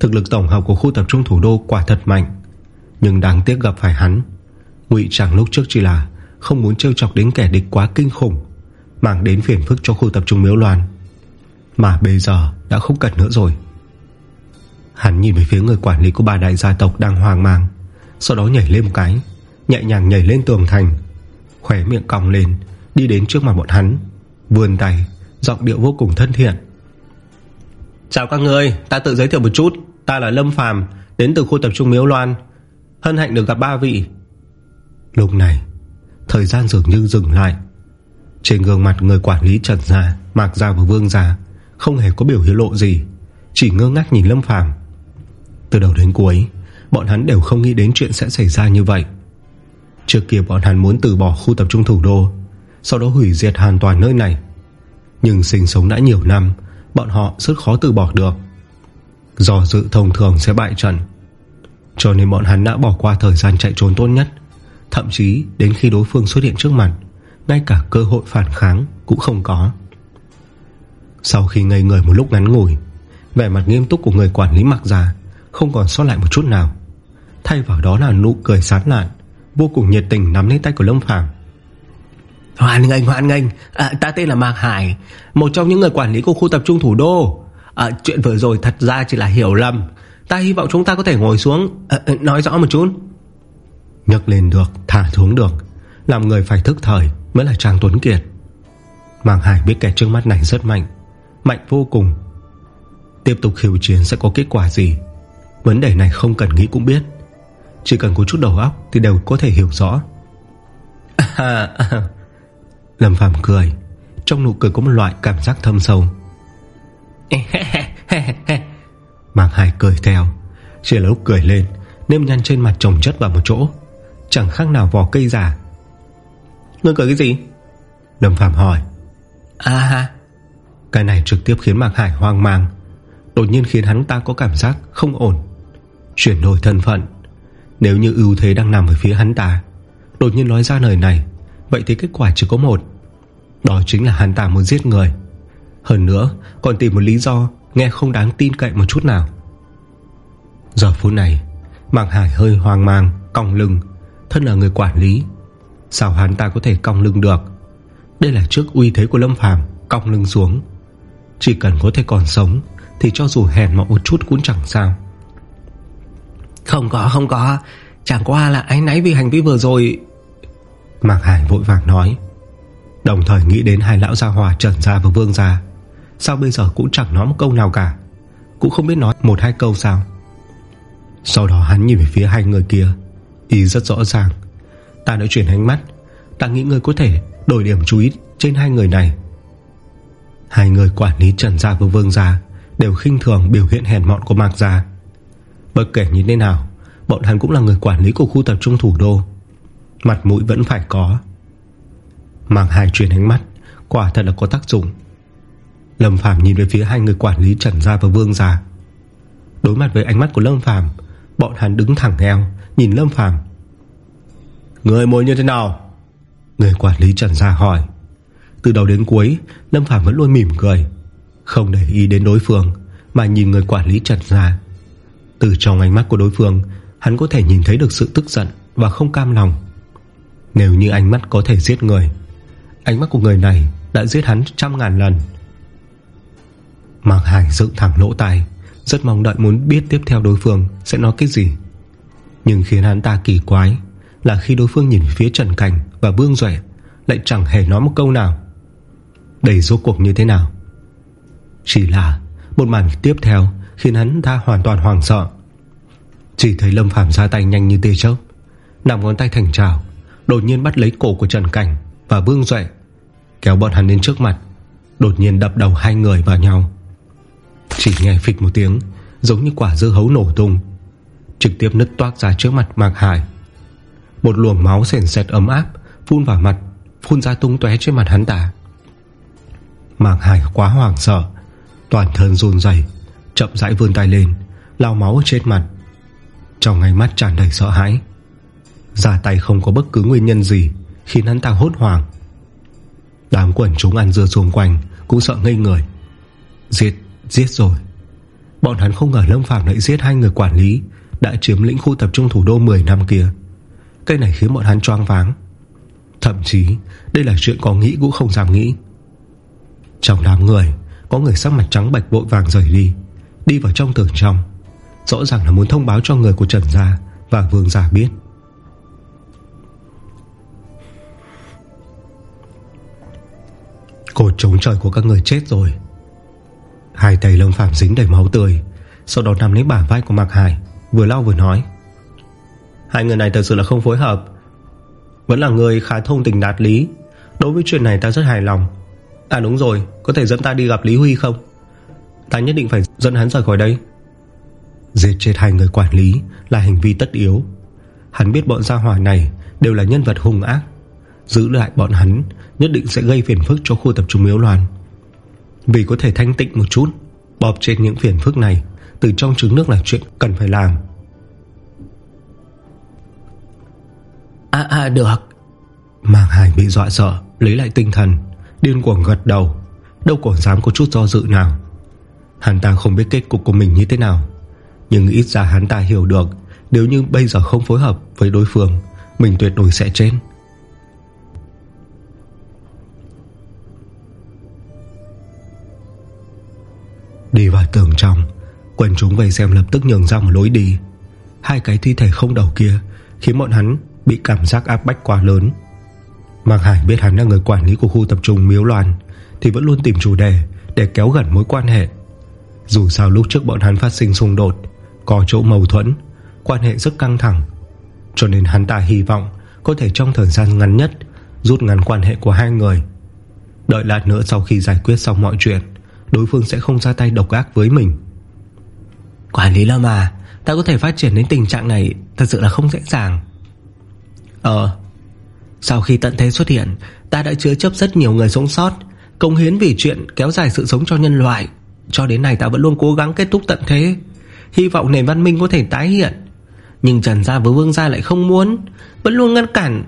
Thực lực tổng hợp của khu tập trung thủ đô quả thật mạnh, Nhưng đáng tiếc gặp phải hắn. Ngụy Trạng lúc trước chỉ là Không muốn trêu chọc đến kẻ địch quá kinh khủng, Mang đến phiền phức cho khu tập trung miếu loan. Mà bây giờ Đã không cần nữa rồi. Hắn nhìn về phía người quản lý của ba đại gia tộc Đang hoang mang, Sau đó nhảy lên một cái, Nhẹ nhàng nhảy lên tường thành Khỏe miệng còng lên, Đi đến trước mặt bọn hắn, Vươn tay, Giọng điệu vô cùng thân thiện. Chào các người Ta tự giới thiệu một chút. Ta là Lâm Phàm, Đến từ khu tập trung Miếu Loan. Hân hạnh được gặp ba vị. Lúc này, Thời gian dường như dừng lại. Trên gương mặt người quản lý Trần Gia, Mạc Gia và Vương Gia, Không hề có biểu hiện lộ gì, Chỉ ngơ ngác nhìn Lâm Phàm. Từ đầu đến cuối, Bọn hắn đều không nghĩ đến chuyện sẽ xảy ra như vậy. Trước kia bọn hắn muốn từ bỏ khu tập trung thủ đô, Sau đó hủy diệt hoàn toàn nơi này. Nhưng sinh sống đã nhiều năm Bọn họ rất khó từ bỏ được. Do dự thông thường sẽ bại trận, Cho nên bọn hắn đã bỏ qua thời gian chạy trốn tốt nhất. Thậm chí đến khi đối phương xuất hiện trước mặt, Ngay cả cơ hội phản kháng Cũng không có. Sau khi ngây người một lúc ngắn ngủi, Vẻ mặt nghiêm túc của người quản lý mặc ra Không còn sót lại một chút nào. Thay vào đó là nụ cười sán lạn, Vô cùng nhiệt tình nắm lấy tay của Lâm Phàm. Hoan nghênh hoan nghênh. À, Ta tên là Mạc Hải Một trong những người quản lý của khu tập trung thủ đô. À, Chuyện vừa rồi thật ra chỉ là hiểu lầm. Ta hy vọng chúng ta có thể ngồi xuống. À, à, Nói rõ một chút. Nhấc lên được, thả xuống được. Làm người phải thức thời mới là Trang Tuấn Kiệt. Mạc Hải biết kẻ trước mắt này rất mạnh Mạnh vô cùng. Tiếp tục khiêu chiến sẽ có kết quả gì? Vấn đề này không cần nghĩ cũng biết. Chỉ cần có chút đầu óc Thì đều có thể hiểu rõ. À, à, Lâm Phàm cười. Trong nụ cười có một loại cảm giác thâm sâu. Mạc Hải cười theo. Chỉ là lúc cười lên Nêm nhăn trên mặt trồng chất vào một chỗ. Chẳng khác nào vỏ cây giả. Ngươi cười cái gì? Lâm Phạm hỏi. À ha. Cái này trực tiếp khiến Mạc Hải hoang mang. Đột nhiên khiến hắn ta có cảm giác không ổn. Chuyển đổi thân phận. Nếu như ưu thế đang nằm ở phía hắn ta Đột nhiên nói ra lời này Vậy thì kết quả chỉ có một. Đó chính là hắn ta muốn giết người. Hơn nữa, còn tìm một lý do Nghe không đáng tin cậy một chút nào. Giờ phút này Mạng Hải hơi hoang mang, Cong lưng, Thân là người quản lý. Sao hắn ta có thể cong lưng được? Đây là trước uy thế của Lâm Phàm, Cong lưng xuống. Chỉ cần có thể còn sống, Thì cho dù hèn mọn một chút cũng chẳng sao. Không có không có. Chẳng qua là ái náy vì hành vi vừa rồi. Mạc Hải vội vàng nói. Đồng thời nghĩ đến hai lão gia hòa Trần Gia và Vương Gia. Sao bây giờ cũng chẳng nói một câu nào cả? Cũng không biết nói một hai câu sao? Sau đó hắn nhìn về phía hai người kia. Ý rất rõ ràng. Ta đã chuyển ánh mắt. Ta nghĩ người có thể đổi điểm chú ý trên hai người này. Hai người quản lý Trần Gia và Vương Gia Đều khinh thường biểu hiện hèn mọn của Mạc Gia. Bất kể như thế nào, Bọn hắn cũng là người quản lý của khu tập trung thủ đô. Mặt mũi vẫn phải có. Mang hai chuyển ánh mắt, Quả thật là có tác dụng. Lâm Phàm nhìn về phía hai người quản lý Trần Gia và Vương Gia. Đối mặt với ánh mắt của Lâm Phàm, Bọn hắn đứng thẳng eo Nhìn Lâm Phàm. Người muốn như thế nào? Người quản lý Trần Gia hỏi. Từ đầu đến cuối, Lâm Phàm vẫn luôn mỉm cười, Không để ý đến đối phương, Mà nhìn người quản lý Trần Gia. Từ trong ánh mắt của đối phương, Hắn có thể nhìn thấy được sự tức giận Và không cam lòng. Nếu như ánh mắt có thể giết người, Ánh mắt của người này đã giết hắn trăm ngàn lần. Mạc Hải dựng thẳng lỗ tai, Rất mong đợi muốn biết tiếp theo đối phương Sẽ nói cái gì. Nhưng khiến hắn ta kỳ quái Là khi đối phương nhìn phía Trần Cảnh Và Vương Duệ Lại chẳng hề nói một câu nào. Đầy rốt cuộc như thế nào? Chỉ là Một màn tiếp theo Khiến hắn ta hoàn toàn hoàng sợ. Chỉ thấy Lâm Phàm ra tay nhanh như tê chớp Nằm ngón tay thành trào Đột nhiên bắt lấy cổ của Trần Cảnh Và Vương Duệ, Kéo bọn hắn đến trước mặt, Đột nhiên đập đầu hai người vào nhau. Chỉ nghe phịch một tiếng, Giống như quả dưa hấu nổ tung, Trực tiếp nứt toát ra trước mặt Mạc Hải. Một luồng máu sền sệt ấm áp Phun vào mặt, Phun ra tung tóe trên mặt hắn ta. Mạc Hải quá hoảng sợ, Toàn thân run dày Chậm rãi vươn tay lên Lao máu trên mặt. Trong ngay mắt tràn đầy sợ hãi ra tay không có bất cứ nguyên nhân gì Khiến hắn ta hốt hoảng. Đám quần chúng ăn dưa xung quanh Cũng sợ ngây người. Giết, giết rồi. Bọn hắn không ngờ Lâm Phàm lại giết hai người quản lý Đã chiếm lĩnh khu tập trung thủ đô 10 năm kia. Cái này khiến bọn hắn choáng váng. Thậm chí Đây là chuyện có nghĩ cũng không dám nghĩ. Trong đám người Có người sắc mặt trắng bạch vội vàng rời đi Đi vào trong tường trong. Rõ ràng là muốn thông báo cho người của Trần Gia Và Vương Gia biết. Cột trống trời của các người chết rồi. Hai tay Lâm Phạm dính đầy máu tươi, Sau đó nằm lấy bả vai của Mạc Hải, Vừa lau vừa nói. Hai người này thật sự là không phối hợp. Vẫn là người khá thông tình đạt lý. Đối với chuyện này ta rất hài lòng. À đúng rồi, Có thể dẫn ta đi gặp Lý Huy không? Ta nhất định phải dẫn hắn rời khỏi đây. Giết chết hai người quản lý Là hành vi tất yếu. Hắn biết bọn gia hỏa này Đều là nhân vật hung ác. Giữ lại bọn hắn Nhất định sẽ gây phiền phức cho khu tập trung miếu loạn Vì có thể thanh tịnh một chút Bóp trên những phiền phức này Từ trong trứng nước là chuyện cần phải làm. À à được. Mạc Hải bị dọa sợ Lấy lại tinh thần Điên cuồng gật đầu. Đâu còn dám có chút do dự nào. Hắn ta không biết kết cục của mình như thế nào Nhưng ít ra hắn ta hiểu được Nếu như bây giờ không phối hợp với đối phương Mình tuyệt đối sẽ chết Đi vào tường trong. Quần chúng về xem lập tức nhường ra một lối đi. Hai cái thi thể không đầu kia Khiến bọn hắn bị cảm giác áp bách quá lớn. Mạc Hải biết hắn là người quản lý của khu tập trung Miếu Loan, Thì vẫn luôn tìm chủ đề Để kéo gần mối quan hệ. Dù sao lúc trước bọn hắn phát sinh xung đột, Có chỗ mâu thuẫn, Quan hệ rất căng thẳng, Cho nên hắn ta hy vọng Có thể trong thời gian ngắn nhất Rút ngắn quan hệ của hai người. Đợi lát nữa sau khi giải quyết xong mọi chuyện Đối phương sẽ không ra tay độc ác với mình. Quản lý Lâm à Ta có thể phát triển đến tình trạng này Thật sự là không dễ dàng. Ờ. Sau khi tận thế xuất hiện Ta đã chứa chấp rất nhiều người sống sót Công hiến vì chuyện kéo dài sự sống cho nhân loại. Cho đến nay ta vẫn luôn cố gắng kết thúc tận thế Hy vọng nền văn minh có thể tái hiện. Nhưng Trần Gia với Vương Gia lại không muốn Vẫn luôn ngăn cản.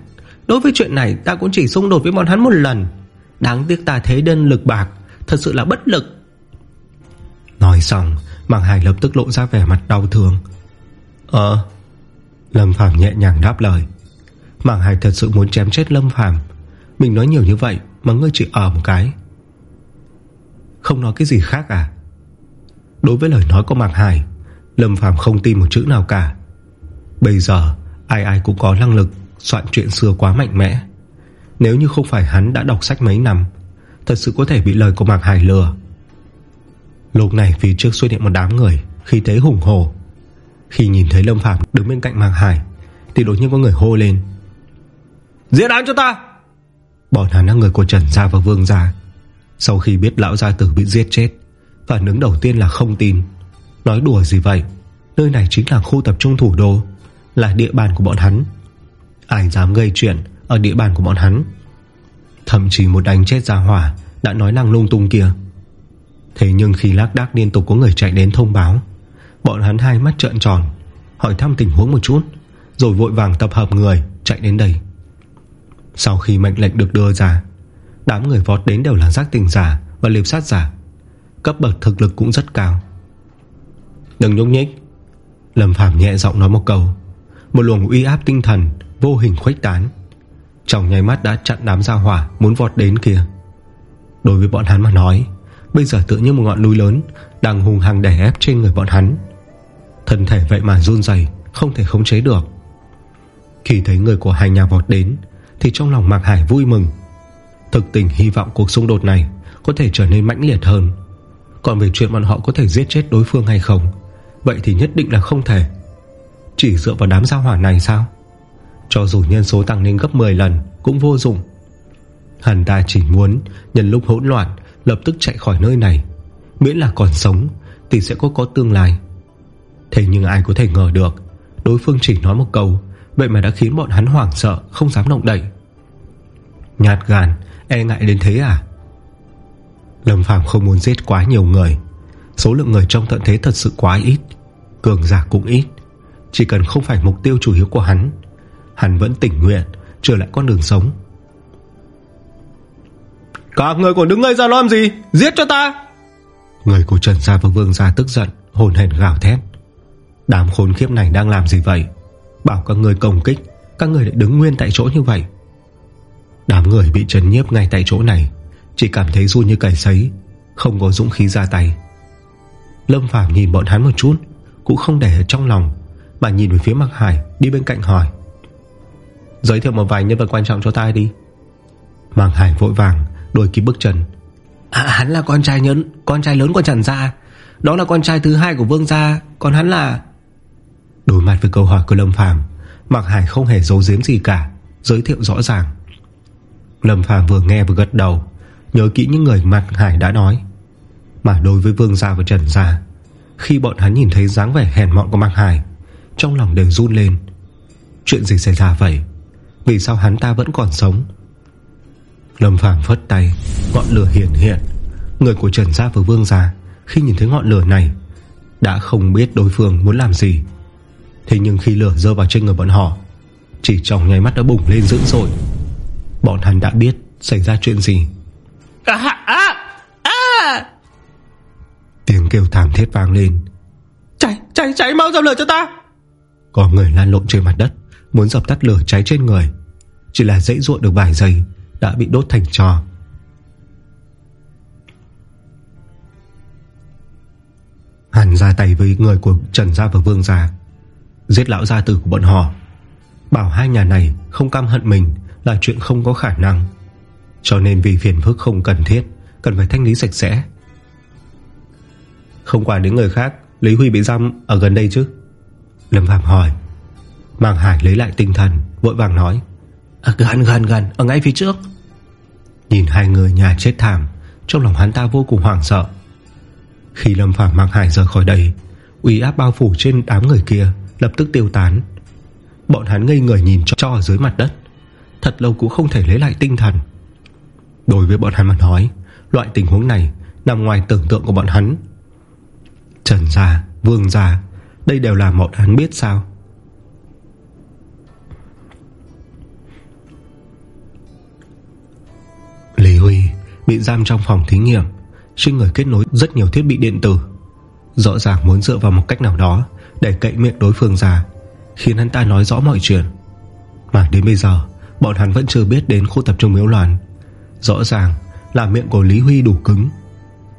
Đối với chuyện này ta cũng chỉ xung đột với bọn hắn một lần. Đáng tiếc ta thế đơn lực bạc Thật sự là bất lực. Nói xong, Mạc Hải lập tức lộ ra vẻ mặt đau thương. Ờ Lâm Phàm nhẹ nhàng đáp lời. Mạc Hải thật sự muốn chém chết Lâm Phàm. Mình nói nhiều như vậy Mà ngươi chỉ ở một cái. Không nói cái gì khác à? Đối với lời nói của Mạc Hải, Lâm Phàm không tin một chữ nào cả. Bây giờ, Ai ai cũng có năng lực Soạn chuyện xưa quá mạnh mẽ. Nếu như không phải hắn đã đọc sách mấy năm Thật sự có thể bị lời của Mạc Hải lừa. Lúc này phía trước xuất hiện một đám người Khi thế hùng hồ Khi nhìn thấy Lâm Phạm đứng bên cạnh Mạc Hải, Thì đột nhiên có người hô lên. Giết án cho ta! Bọn hắn là người của Trần Gia và Vương Gia. Sau khi biết lão gia tử bị giết chết, Phản ứng đầu tiên là không tin. Nói đùa gì vậy? Nơi này chính là khu tập trung thủ đô, Là địa bàn của bọn hắn. Ai dám gây chuyện ở địa bàn của bọn hắn? Thậm chí một đánh chết ra hỏa Đã nói năng lung tung kia. Thế nhưng khi lác đác liên tục có người chạy đến thông báo, Bọn hắn hai mắt trợn tròn, Hỏi thăm tình huống một chút, Rồi vội vàng tập hợp người chạy đến đây. Sau khi mệnh lệnh được đưa ra, Đám người vọt đến đều là giác tình giả Và liệp sát giả, Cấp bậc thực lực cũng rất cao. Đừng nhúc nhích. Lâm Phạm nhẹ giọng nói một câu, Một luồng uy áp tinh thần Vô hình khuếch tán. Trong nháy mắt đã chặn đám gia hỏa Muốn vọt đến kia. Đối với bọn hắn mà nói, Bây giờ tự như một ngọn núi lớn Đang hùng hăng đè ép trên người bọn hắn. Thân thể vậy mà run dày Không thể khống chế được. Khi thấy người của hai nhà vọt đến, Thì trong lòng Mạc Hải vui mừng. Thực tình hy vọng cuộc xung đột này Có thể trở nên mãnh liệt hơn. Còn về chuyện bọn họ có thể giết chết đối phương hay không, Vậy thì nhất định là không thể. Chỉ dựa vào đám gia hỏa này sao? Cho dù nhân số tăng lên gấp 10 lần, Cũng vô dụng. Hắn ta chỉ muốn nhân lúc hỗn loạn, Lập tức chạy khỏi nơi này. Miễn là còn sống, Thì sẽ có có tương lai. Thế nhưng ai có thể ngờ được, Đối phương chỉ nói một câu, Vậy mà đã khiến bọn hắn hoảng sợ, Không dám động đậy. Nhạt gan E ngại đến thế à? Lâm Phàm không muốn giết quá nhiều người. Số lượng người trong tận thế thật sự quá ít, Cường giả cũng ít. Chỉ cần không phải mục tiêu chủ yếu của hắn Hắn vẫn tỉnh nguyện Trở lại con đường sống. Các người còn đứng ngây ra làm gì? Giết cho ta! Người của Trần Gia và Vương Gia tức giận Hồn hển gào thét. Đám khốn khiếp này đang làm gì vậy? Bảo các người công kích Các người lại đứng nguyên tại chỗ như vậy. Đám người bị trần nhiếp ngay tại chỗ này Chỉ cảm thấy run như cầy sấy Không có dũng khí ra tay. Lâm Phàm nhìn bọn hắn một chút Cũng không để ở trong lòng Mà nhìn về phía Mạc Hải đi bên cạnh hỏi Giới thiệu một vài nhân vật quan trọng cho ta đi. Mạc Hải vội vàng Đôi kịp bước chân. À, Hắn là con trai lớn Con trai lớn của Trần Gia. Đó là con trai thứ hai của Vương Gia Còn hắn là Đối mặt với câu hỏi của Lâm Phàm Mạc Hải không hề giấu giếm gì cả Giới thiệu rõ ràng. Lâm Phàm vừa nghe vừa gật đầu Nhớ kỹ những người Mạc Hải đã nói. Mà đối với Vương Gia và Trần Gia Khi bọn hắn nhìn thấy dáng vẻ hèn mọn của Mạc Hải Trong lòng đều run lên. Chuyện gì xảy ra vậy Vì sao hắn ta vẫn còn sống? Lâm Phàm phất tay Ngọn lửa hiện hiện. Người của Trần Gia và Vương Gia Khi nhìn thấy ngọn lửa này Đã không biết đối phương muốn làm gì. Thế nhưng khi lửa rơi vào trên người bọn họ Chỉ trong nháy mắt đã bùng lên dữ dội. Bọn hắn đã biết Xảy ra chuyện gì. À, à, à. Tiếng kêu thảm thiết vang lên. Cháy, cháy, cháy mau dập lửa cho ta. Có người lan lộn trên mặt đất Muốn dập tắt lửa cháy trên người. Chỉ là dãy ruộng được vài giây, Đã bị đốt thành trò Hàn ra tay với người của Trần Gia và Vương Gia, Giết lão gia tử của bọn họ. Bảo hai nhà này không cam hận mình Là chuyện không có khả năng. Cho nên vì phiền phức không cần thiết, Cần phải thanh lý sạch sẽ. Không quản đến người khác, Lý Huy bị giam ở gần đây chứ? Lâm Phạm hỏi. Màng Hải lấy lại tinh thần Vội vàng nói. À, Gần gần gần ở ngay phía trước. Nhìn hai người nhà chết thảm Trong lòng hắn ta vô cùng hoảng sợ. Khi Lâm Phạm mang Hải rời khỏi đây Uy áp bao phủ trên đám người kia Lập tức tiêu tán. Bọn hắn ngây người nhìn cho, cho ở dưới mặt đất Thật lâu cũng không thể lấy lại tinh thần. Đối với bọn hắn mà nói Loại tình huống này Nằm ngoài tưởng tượng của bọn hắn. Trần Gia, Vương Gia Đây đều là bọn hắn biết sao Lý Huy bị giam trong phòng thí nghiệm Trên người kết nối rất nhiều thiết bị điện tử. Rõ ràng muốn dựa vào một cách nào đó Để cậy miệng đối phương ra Khiến hắn ta nói rõ mọi chuyện. Mà đến bây giờ Bọn hắn vẫn chưa biết đến khu tập trung miếu loạn. Rõ ràng là miệng của Lý Huy đủ cứng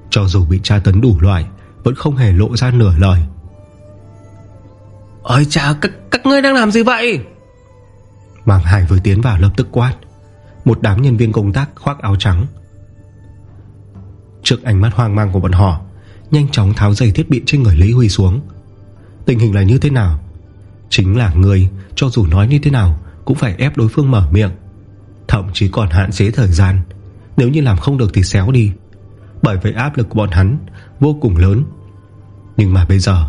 Cho dù bị tra tấn đủ loại Vẫn không hề lộ ra nửa lời. Ôi chà các, các ngươi đang làm gì vậy? Màng Hải vừa tiến vào lập tức quát một đám nhân viên công tác khoác áo trắng. Trước ánh mắt hoang mang của bọn họ, Nhanh chóng tháo dây thiết bị trên người Lý Huy xuống. Tình hình là như thế nào? Chính là người, Cho dù nói như thế nào, Cũng phải ép đối phương mở miệng. Thậm chí còn hạn chế thời gian. Nếu như làm không được thì xéo đi. Bởi vậy áp lực của bọn hắn Vô cùng lớn. Nhưng mà bây giờ,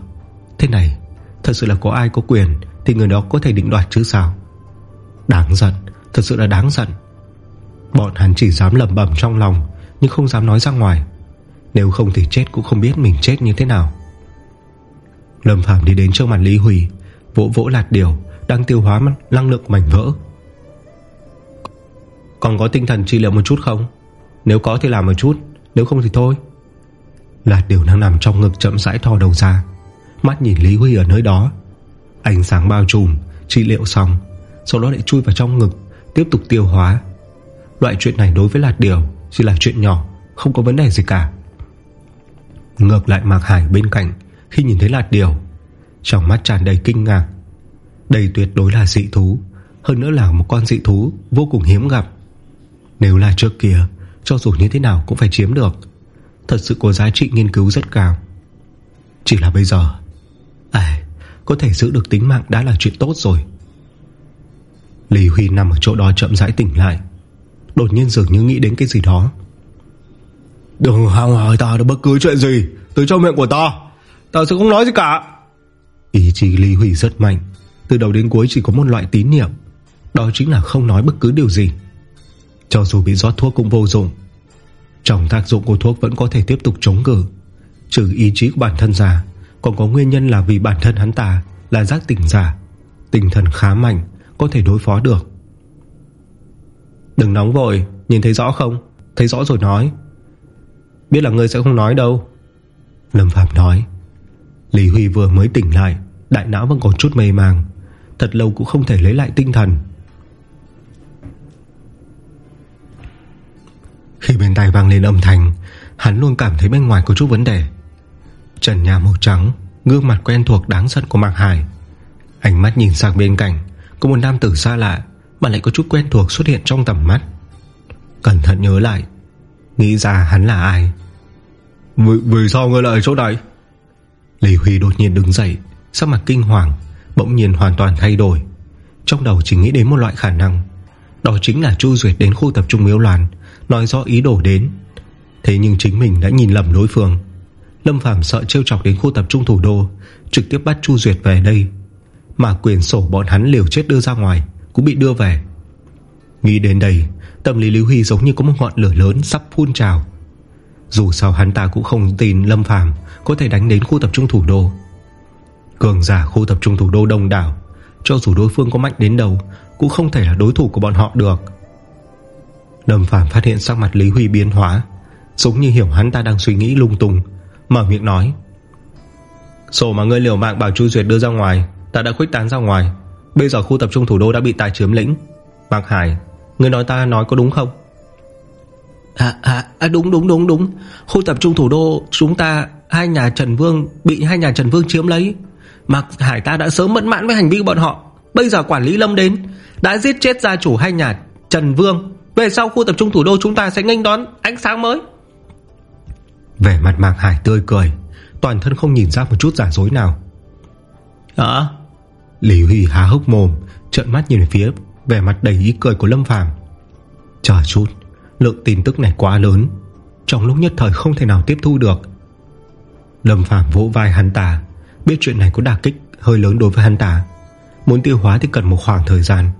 Thế này, Thật sự là có ai có quyền Thì người đó có thể định đoạt chứ sao? Đáng giận, Thật sự là đáng giận. Bọn hắn chỉ dám lầm bầm trong lòng, Nhưng không dám nói ra ngoài. Nếu không thì chết cũng không biết mình chết như thế nào. Lâm phàm đi đến trước mặt Lý Huy, Vỗ vỗ lạt điều, Đang tiêu hóa năng lượng mảnh vỡ. Còn có tinh thần trị liệu một chút không? Nếu có thì làm một chút, Nếu không thì thôi. Lạt điều đang nằm trong ngực chậm rãi thò đầu ra. Mắt nhìn Lý Huy ở nơi đó. Ánh sáng bao trùm, Trị liệu xong, Sau đó lại chui vào trong ngực, Tiếp tục tiêu hóa. Loại chuyện này đối với lạt điều Chỉ là chuyện nhỏ, Không có vấn đề gì cả. Ngược lại Mạc Hải bên cạnh, Khi nhìn thấy lạt điều, Trong mắt tràn đầy kinh ngạc. Đây tuyệt đối là dị thú, Hơn nữa là một con dị thú vô cùng hiếm gặp. Nếu là trước kia, Cho dù như thế nào cũng phải chiếm được. Thật sự có giá trị nghiên cứu rất cao. Chỉ là bây giờ À Có thể giữ được tính mạng đã là chuyện tốt rồi. Lý Huy nằm ở chỗ đó chậm rãi tỉnh lại. Đột nhiên dường như nghĩ đến cái gì đó. Đừng hăng hỏi ta được bất cứ chuyện gì Từ trong miệng của ta Ta sẽ không nói gì cả. Ý chí Lý hủy rất mạnh. Từ đầu đến cuối chỉ có một loại tín niệm. Đó chính là không nói bất cứ điều gì. Cho dù bị rót thuốc cũng vô dụng. Trong tác dụng của thuốc vẫn có thể tiếp tục chống cử Trừ ý chí của bản thân già, Còn có nguyên nhân là vì bản thân hắn ta Là giác tỉnh giả. Tinh thần khá mạnh Có thể đối phó được. Đừng nóng vội, Nhìn thấy rõ không? Thấy rõ rồi nói. Biết là ngươi sẽ không nói đâu. Lâm Phạm nói. Lý Huy vừa mới tỉnh lại, Đại não vẫn còn chút mê màng Thật lâu cũng không thể lấy lại tinh thần. Khi bên tai vang lên âm thanh, Hắn luôn cảm thấy bên ngoài có chút vấn đề. Trần nhà màu trắng, Gương mặt quen thuộc đáng giận của Mạc Hải. Ánh mắt nhìn sang bên cạnh, Có một nam tử xa lạ. Mà lại có chút quen thuộc xuất hiện trong tầm mắt. Cẩn thận nhớ lại Nghĩ ra hắn là ai. Vì, vì sao ngươi lại ở chỗ này? Lý Huy đột nhiên đứng dậy Sắc mặt kinh hoàng Bỗng nhiên hoàn toàn thay đổi. Trong đầu chỉ nghĩ đến một loại khả năng Đó chính là Chu Duyệt đến khu tập trung miếu loạn Nói rõ ý đồ đến. Thế nhưng chính mình đã nhìn lầm đối phương. Lâm Phàm sợ trêu chọc đến khu tập trung thủ đô Trực tiếp bắt Chu Duyệt về đây. Mà quyền sổ bọn hắn liều chết đưa ra ngoài cũng bị đưa về. Nghĩ đến đây, Tâm lý Lưu Huy giống như có một ngọn lửa lớn sắp phun trào. Dù sao hắn ta cũng không tin Lâm Phàm Có thể đánh đến khu tập trung thủ đô. Cường giả khu tập trung thủ đô đông đảo, Cho dù đối phương có mạnh đến đâu, Cũng không thể là đối thủ của bọn họ được. Lâm Phàm phát hiện sắc mặt Lý Huy biến hóa, Giống như hiểu hắn ta đang suy nghĩ lung tung, Mở miệng nói, Sổ mà ngươi liều mạng bảo Chu Duyệt đưa ra ngoài, Ta đã khuếch tán ra ngoài. Bây giờ khu tập trung thủ đô đã bị tài chiếm lĩnh. Mạc Hải Ngươi nói ta nói có đúng không? À, à, à đúng đúng đúng đúng. Khu tập trung thủ đô chúng ta Hai nhà Trần Vương bị hai nhà Trần Vương chiếm lấy. Mạc Hải ta đã sớm mẫn mãn với hành vi bọn họ. Bây giờ quản lý lâm đến Đã giết chết gia chủ hai nhà Trần Vương. Về sau khu tập trung thủ đô chúng ta sẽ nghênh đón ánh sáng mới. Vẻ mặt Mạc Hải tươi cười Toàn thân không nhìn ra một chút giả dối nào. Hả Lý Huy há hốc mồm, Trợn mắt nhìn phía Vẻ mặt đầy ý cười của Lâm Phàm. Chờ chút, Lượng tin tức này quá lớn, Trong lúc nhất thời không thể nào tiếp thu được. Lâm Phàm vỗ vai hắn ta, Biết chuyện này có đả kích hơi lớn đối với hắn ta, Muốn tiêu hóa thì cần một khoảng thời gian.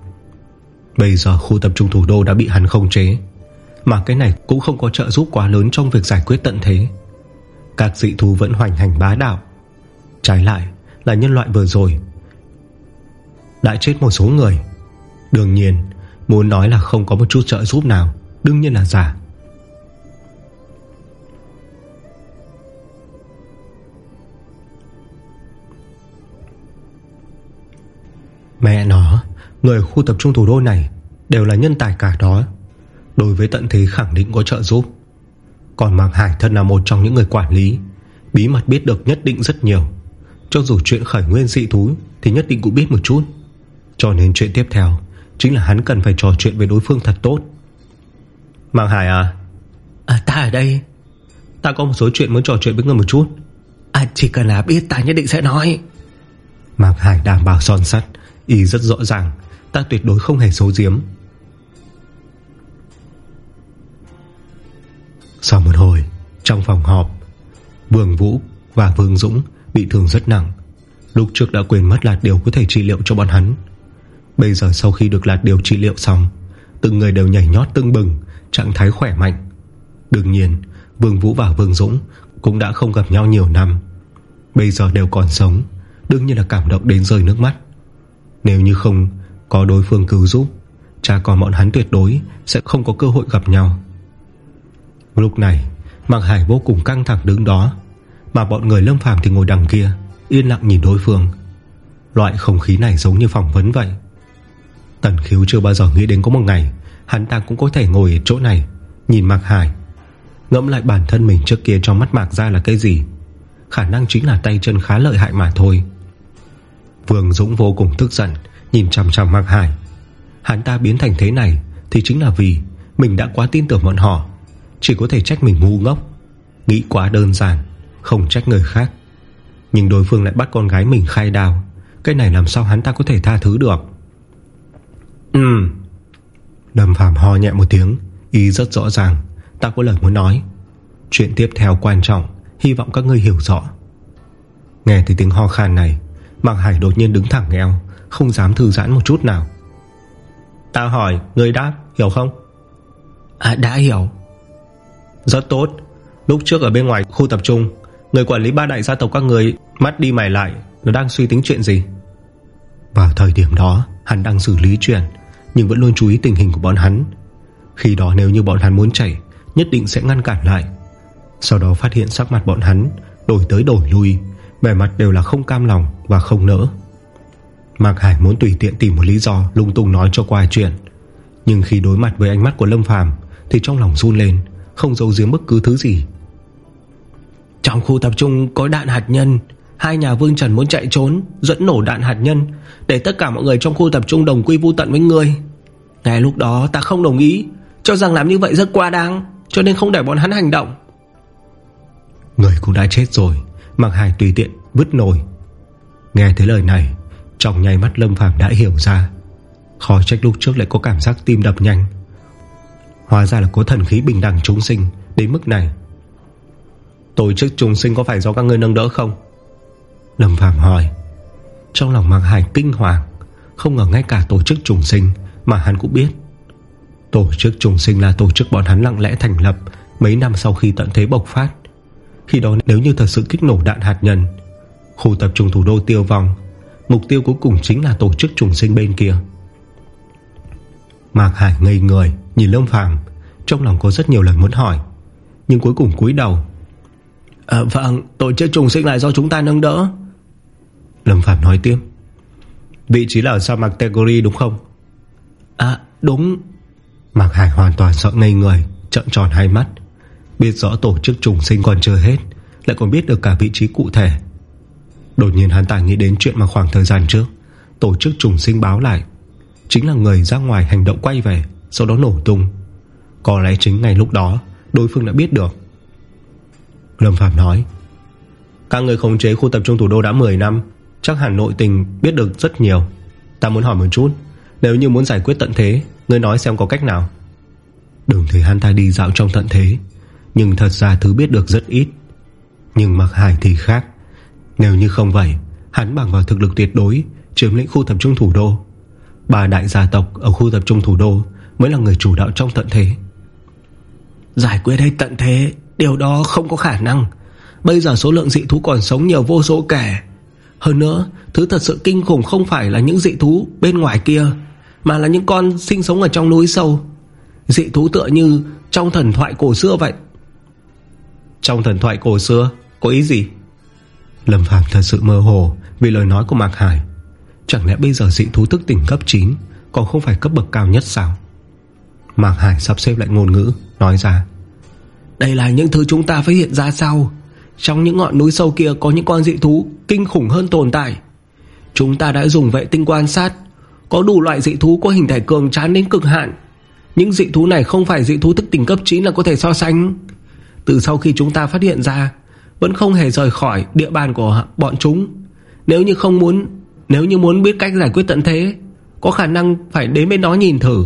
Bây giờ khu tập trung thủ đô đã bị hắn không chế, Mà cái này cũng không có trợ giúp quá lớn Trong việc giải quyết tận thế. Các dị thú vẫn hoành hành bá đạo. Trái lại, là nhân loại vừa rồi đã chết một số người. Đương nhiên, Muốn nói là không có một chút trợ giúp nào, Đương nhiên là giả. Mẹ nó, Người khu tập trung thủ đô này Đều là nhân tài cả đó. Đối với tận thế khẳng định có trợ giúp. Còn Mạc Hải thân là một trong những người quản lý, Bí mật biết được nhất định rất nhiều. Cho dù chuyện khởi nguyên dị thú Thì nhất định cũng biết một chút. Cho nên chuyện tiếp theo Chính là hắn cần phải trò chuyện với đối phương thật tốt. Mạc Hải à? À ta ở đây. Ta có một số chuyện muốn trò chuyện với người một chút. À chỉ cần là biết ta nhất định sẽ nói. Mạc Hải đảm bảo son sắt Ý rất rõ ràng Ta tuyệt đối không hề xấu giếm. Sau một hồi Trong phòng họp Vương Vũ và Vương Dũng Bị thương rất nặng. Lúc trước đã quên mất lạt điều có thể trị liệu cho bọn hắn Bây giờ sau khi được lạt điều trị liệu xong, Từng người đều nhảy nhót tưng bừng, Trạng thái khỏe mạnh. Đương nhiên, Vương Vũ và Vương Dũng Cũng đã không gặp nhau nhiều năm. Bây giờ đều còn sống, Đương nhiên là cảm động đến rơi nước mắt. Nếu như không có đối phương cứu giúp Cha con bọn hắn tuyệt đối Sẽ không có cơ hội gặp nhau. Lúc này, Mạc Hải vô cùng căng thẳng đứng đó, Mà bọn người lâm phàm thì ngồi đằng kia, Yên lặng nhìn đối phương. Loại không khí này giống như phỏng vấn vậy. Tần khiếu chưa bao giờ nghĩ đến có một ngày Hắn ta cũng có thể ngồi ở chỗ này, Nhìn Mạc Hải, Ngẫm lại bản thân mình trước kia trong mắt Mạc ra là cái gì. Khả năng chính là tay chân khá lợi hại mà thôi. Vương Dũng vô cùng tức giận, Nhìn chằm chằm Mạc Hải. Hắn ta biến thành thế này Thì chính là vì mình đã quá tin tưởng bọn họ, Chỉ có thể trách mình ngu ngốc, Nghĩ quá đơn giản, Không trách người khác. Nhưng đối phương lại bắt con gái mình khai đào Cái này làm sao hắn ta có thể tha thứ được? Ừ. Lâm Phạm ho nhẹ một tiếng Ý rất rõ ràng. Ta có lời muốn nói. Chuyện tiếp theo quan trọng Hy vọng các ngươi hiểu rõ. Nghe thấy tiếng ho khan này Mạc Hải đột nhiên đứng thẳng eo Không dám thư giãn một chút nào. Ta hỏi người đáp hiểu không? À đã hiểu. Rất tốt. Lúc trước ở bên ngoài khu tập trung Người quản lý ba đại gia tộc các người Mắt đi mày lại Nó đang suy tính chuyện gì? Vào thời điểm đó Hắn đang xử lý chuyện nhưng vẫn luôn chú ý tình hình của bọn hắn. Khi đó nếu như bọn hắn muốn chạy, Nhất định sẽ ngăn cản lại. Sau đó phát hiện sắc mặt bọn hắn Đổi tới đổi lui Bề mặt đều là không cam lòng và không nỡ. Mạc Hải muốn tùy tiện tìm một lý do Lung tung nói cho qua chuyện, Nhưng khi đối mặt với ánh mắt của Lâm Phàm Thì trong lòng run lên, Không giấu giếm bất cứ thứ gì. Trong khu tập trung có đạn hạt nhân Hai nhà Vương Trần muốn chạy trốn, Dẫn nổ đạn hạt nhân, Để tất cả mọi người trong khu tập trung đồng quy vu tận với ngươi. Ngay lúc đó, ta không đồng ý, Cho rằng làm như vậy rất quá đáng, Cho nên không để bọn hắn hành động. Người cũng đã chết rồi, Mạc Hải tùy tiện vứt nồi. Nghe thấy lời này, Trong nháy mắt Lâm Phàm đã hiểu ra. Khó trách lúc trước lại có cảm giác tim đập nhanh. Hóa ra là có thần khí bình đẳng chúng sinh Đến mức này. Tổ chức chúng sinh có phải do các ngươi nâng đỡ không? Lâm Phàm hỏi. Trong lòng Mạc Hải kinh hoàng Không ngờ ngay cả tổ chức trùng sinh Mà hắn cũng biết. Tổ chức trùng sinh là tổ chức bọn hắn lặng lẽ thành lập Mấy năm sau khi tận thế bộc phát. Khi đó nếu như thật sự kích nổ đạn hạt nhân Khu tập trung thủ đô tiêu vong Mục tiêu cuối cùng chính là tổ chức trùng sinh bên kia. Mạc Hải ngây người Nhìn Lâm Phàm Trong lòng có rất nhiều lời muốn hỏi Nhưng cuối cùng cúi đầu. À, Vâng tổ chức trùng sinh lại do chúng ta nâng đỡ. Lâm Phạm nói tiếp. Vị trí là ở sa mạc Tegori đúng không? À đúng. Mạc Hải hoàn toàn sợ ngây người Trợn tròn hai mắt. Biết rõ tổ chức trùng sinh còn chưa hết Lại còn biết được cả vị trí cụ thể. Đột nhiên hắn ta nghĩ đến chuyện mà khoảng thời gian trước Tổ chức trùng sinh báo lại. Chính là người ra ngoài hành động quay về Sau đó nổ tung. Có lẽ chính ngày lúc đó Đối phương đã biết được. Lâm Phạm nói Các người khống chế khu tập trung thủ đô đã 10 năm Chắc hẳn nội tình biết được rất nhiều. Ta muốn hỏi một chút, Nếu như muốn giải quyết tận thế, Ngươi nói xem có cách nào. Đừng thấy hắn ta đi dạo trong tận thế, Nhưng thật ra thứ biết được rất ít. Nhưng mặc hải thì khác. Nếu như không vậy, Hắn bằng vào thực lực tuyệt đối, Chiếm lĩnh khu tập trung thủ đô. Bà đại gia tộc ở khu tập trung thủ đô Mới là người chủ đạo trong tận thế. Giải quyết hết tận thế, Điều đó không có khả năng. Bây giờ số lượng dị thú còn sống nhiều vô số kẻ hơn nữa, Thứ thật sự kinh khủng không phải là những dị thú Bên ngoài kia, Mà là những con sinh sống ở trong núi sâu. Dị thú tựa như trong thần thoại cổ xưa vậy. Trong thần thoại cổ xưa, Có ý gì? Lâm Phạm thật sự mơ hồ Vì lời nói của Mạc Hải. Chẳng lẽ bây giờ dị thú thức tỉnh cấp 9 Còn không phải cấp bậc cao nhất sao? Mạc Hải sắp xếp lại ngôn ngữ, Nói ra. Đây là những thứ chúng ta phát hiện ra sau trong những ngọn núi sâu kia có những con dị thú Kinh khủng hơn tồn tại. Chúng ta đã dùng vệ tinh quan sát. Có đủ loại dị thú có hình thể cường trán đến cực hạn. Những dị thú này không phải dị thú thức tỉnh cấp 9 là có thể so sánh. Từ sau khi chúng ta phát hiện ra, Vẫn không hề rời khỏi địa bàn của bọn chúng. Nếu như không muốn, Nếu như muốn biết cách giải quyết tận thế, Có khả năng phải đến bên đó nhìn thử.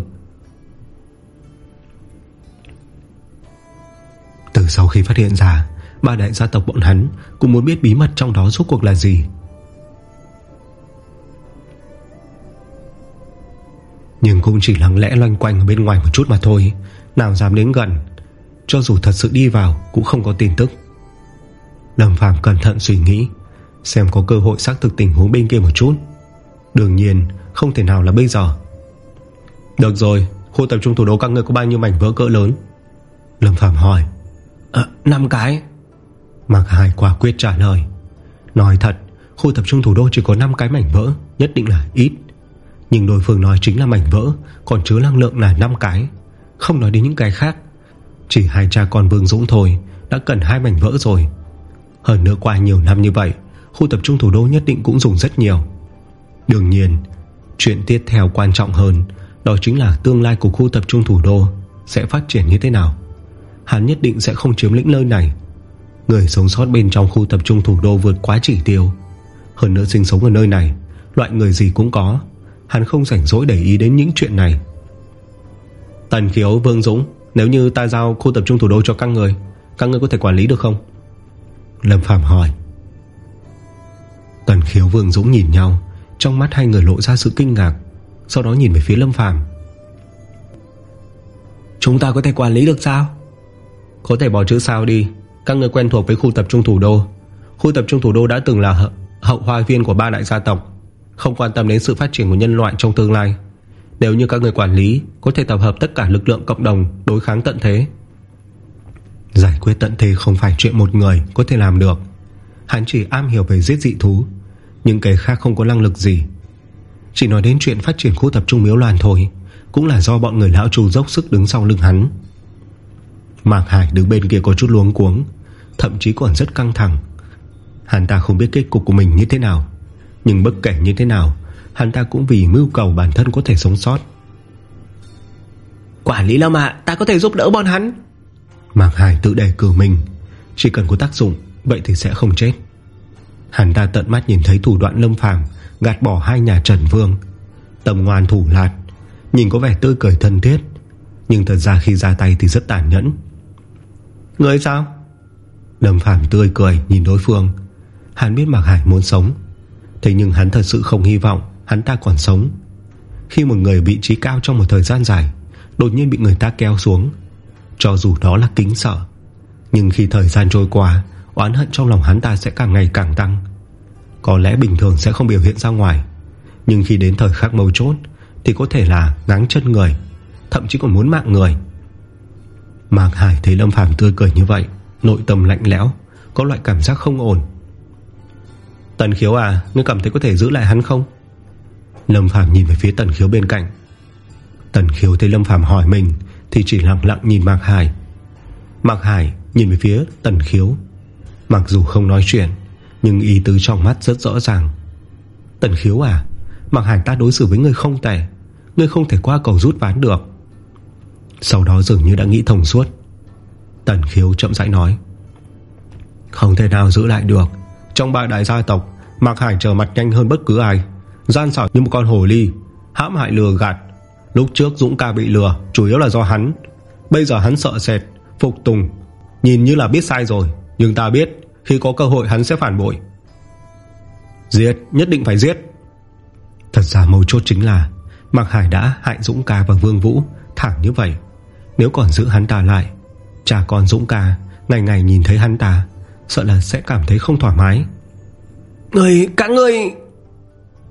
Từ sau khi phát hiện ra Ba đại gia tộc bọn hắn Cũng muốn biết bí mật trong đó rốt cuộc là gì. Nhưng cũng chỉ lắng lẽ loanh quanh ở bên ngoài một chút mà thôi Nào dám đến gần Cho dù thật sự đi vào Cũng không có tin tức. Lâm Phàm cẩn thận suy nghĩ Xem có cơ hội xác thực tình huống bên kia một chút. Đương nhiên Không thể nào là bây giờ. Được rồi Khu tập trung thủ đô các người có bao nhiêu mảnh vỡ cỡ lớn? Lâm Phàm hỏi. Ờ, à, 5 cái. Mạc Hải quả quyết trả lời. Nói thật, Khu tập trung thủ đô chỉ có 5 cái mảnh vỡ, Nhất định là ít. Nhưng đối phương nói chính là mảnh vỡ, Còn chứa năng lượng là 5 cái. Không nói đến những cái khác, Chỉ hai cha con Vương Dũng thôi Đã cần hai mảnh vỡ rồi. Hơn nữa qua nhiều năm như vậy, Khu tập trung thủ đô nhất định cũng dùng rất nhiều. Đương nhiên, Chuyện tiếp theo quan trọng hơn, Đó chính là tương lai của khu tập trung thủ đô Sẽ phát triển như thế nào. Hắn nhất định sẽ không chiếm lĩnh nơi này. Người sống sót bên trong khu tập trung thủ đô vượt quá chỉ tiêu. Hơn nữa sinh sống ở nơi này, Loại người gì cũng có. Hắn không rảnh rỗi để ý đến những chuyện này. Tần khiếu, Vương Dũng, Nếu như ta giao khu tập trung thủ đô cho các người Các người có thể quản lý được không? Lâm Phạm hỏi. Tần khiếu, Vương Dũng nhìn nhau, Trong mắt hai người lộ ra sự kinh ngạc, Sau đó nhìn về phía Lâm Phàm. Chúng ta có thể quản lý được sao? Có thể bỏ chữ sao đi. Các người quen thuộc với khu tập trung thủ đô. Khu tập trung thủ đô đã từng là hậu hoa viên của ba đại gia tộc, Không quan tâm đến sự phát triển của nhân loại trong tương lai. Nếu như các người quản lý Có thể tập hợp tất cả lực lượng cộng đồng Đối kháng tận thế. Giải quyết tận thế không phải chuyện một người Có thể làm được. Hắn chỉ am hiểu về giết dị thú, Nhưng cái khác không có năng lực gì. Chỉ nói đến chuyện phát triển khu tập trung miếu loàn thôi, Cũng là do bọn người lão trù dốc sức đứng sau lưng hắn. Mạc Hải đứng bên kia có chút luống cuống. Thậm chí còn rất căng thẳng. Hắn ta không biết kết cục của mình như thế nào Nhưng bất kể như thế nào Hắn ta cũng vì mưu cầu bản thân có thể sống sót. Quản lý Lâm ạ Ta có thể giúp đỡ bọn hắn. Mạc Hải tự đề cử mình. Chỉ cần có tác dụng Vậy thì sẽ không chết. Hắn ta tận mắt nhìn thấy thủ đoạn lâm phàm Gạt bỏ hai nhà Trần Vương. Tầm ngoan thủ lạt Nhìn có vẻ tươi cười thân thiết Nhưng thật ra khi ra tay thì rất tàn nhẫn. Người sao Lâm Phàm tươi cười nhìn đối phương. Hắn biết Mạc Hải muốn sống. Thế nhưng hắn thật sự không hy vọng Hắn ta còn sống. Khi một người vị trí cao trong một thời gian dài, Đột nhiên bị người ta kéo xuống. Cho dù đó là kính sợ, Nhưng khi thời gian trôi qua, Oán hận trong lòng hắn ta sẽ càng ngày càng tăng. Có lẽ bình thường sẽ không biểu hiện ra ngoài, Nhưng khi đến thời khắc mâu chốt, Thì có thể là ngáng chân người, Thậm chí còn muốn mạng người. Mạc Hải thấy Lâm Phàm tươi cười như vậy Nội tâm lạnh lẽo, Có loại cảm giác không ổn. Tần khiếu à Ngươi cảm thấy có thể giữ lại hắn không? Lâm Phàm nhìn về phía tần khiếu bên cạnh. Tần khiếu thấy Lâm Phàm hỏi mình, Thì chỉ lặng lặng nhìn Mạc Hải. Mạc Hải nhìn về phía tần khiếu. Mặc dù không nói chuyện, Nhưng ý tứ trong mắt rất rõ ràng. Tần khiếu à Mạc Hải ta đối xử với người không tệ, Ngươi không thể qua cầu rút ván được. Sau đó dường như đã nghĩ thông suốt. Tần khiếu chậm rãi nói. Không thể nào giữ lại được. Trong ba đại gia tộc, Mạc Hải trở mặt nhanh hơn bất cứ ai. Gian xảo như một con hồ ly, Hãm hại lừa gạt. Lúc trước Dũng ca bị lừa, Chủ yếu là do hắn. Bây giờ hắn sợ sệt, Phục tùng. Nhìn như là biết sai rồi, Nhưng ta biết, Khi có cơ hội hắn sẽ phản bội. Giết, Nhất định phải giết. Thật ra mấu chốt chính là, Mạc Hải đã hại Dũng ca và Vương Vũ Thẳng như vậy. Nếu còn giữ hắn ta lại Cha con Dũng ca. Ngày ngày nhìn thấy hắn ta Sợ là sẽ cảm thấy không thoải mái. Người, các người!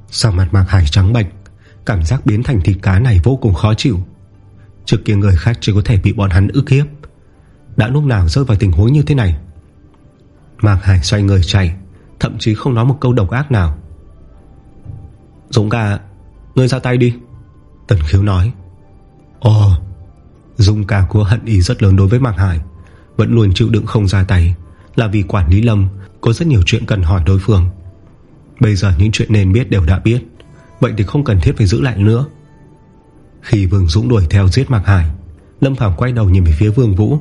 Sau mặt Mạc Hải trắng bạch Cảm giác biến thành thịt cá này vô cùng khó chịu. Trước kia người khác chỉ có thể bị bọn hắn ức hiếp. Đã lúc nào rơi vào tình huống như thế này? Mạc Hải xoay người chạy Thậm chí không nói một câu độc ác nào. Dũng ca Ngươi ra tay đi. Tần khiếu nói. Ồ Dung ca của hận ý rất lớn đối với Mạc Hải, Vẫn luôn chịu đựng không ra tay, Là vì quản lý lâm, Có rất nhiều chuyện cần hỏi đối phương. Bây giờ những chuyện nên biết đều đã biết, Vậy thì không cần thiết phải giữ lại nữa. Khi Vương Dũng đuổi theo giết Mạc Hải, Lâm Phạm quay đầu nhìn về phía Vương Vũ.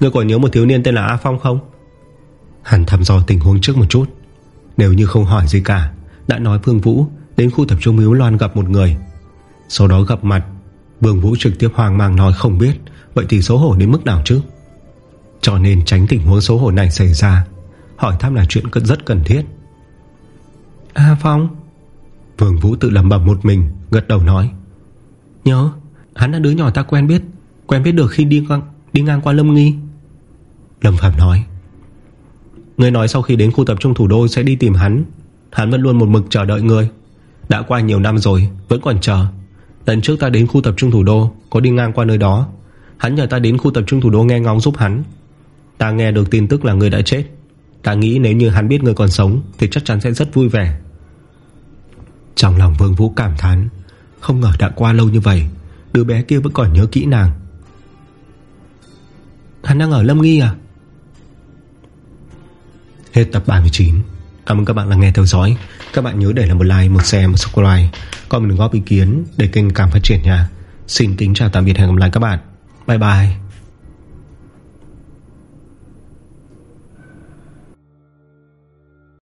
Ngươi còn nhớ một thiếu niên tên là A Phong không? Hắn thăm dò tình huống trước một chút, Nếu như không hỏi gì cả, Đã nói Vương Vũ đến khu tập trung Miếu Loan gặp một người. Sau đó gặp mặt Vương Vũ trực tiếp hoang mang nói không biết Vậy thì xấu hổ đến mức nào chứ? Cho nên tránh tình huống xấu hổ này xảy ra Hỏi thăm là chuyện rất cần thiết. A Phong. Vương Vũ tự lầm bầm một mình Gật đầu nói Nhớ hắn là đứa nhỏ ta quen biết Quen biết được khi đi ngang, đi ngang qua Lâm Nghi. Lâm Phạm nói Người nói sau khi đến khu tập trung thủ đô Sẽ đi tìm hắn Hắn vẫn luôn một mực chờ đợi người. Đã qua nhiều năm rồi Vẫn còn chờ Lần trước ta đến khu tập trung thủ đô, Có đi ngang qua nơi đó. Hắn nhờ ta đến khu tập trung thủ đô nghe ngóng giúp hắn. Ta nghe được tin tức là người đã chết. Ta nghĩ nếu như hắn biết người còn sống Thì chắc chắn sẽ rất vui vẻ. Trong lòng Vương Vũ cảm thán, Không ngờ đã qua lâu như vậy, Đứa bé kia vẫn còn nhớ kỹ nàng. Hắn đang ở Lâm Nghi à? Hết tập 39 Cảm ơn các bạn đã nghe theo dõi. Các bạn nhớ để lại một like, một share, một subscribe. Còn mình góp ý kiến để kênh càng phát triển nha. Xin kính chào tạm biệt hẹn gặp lại các bạn. Bye bye.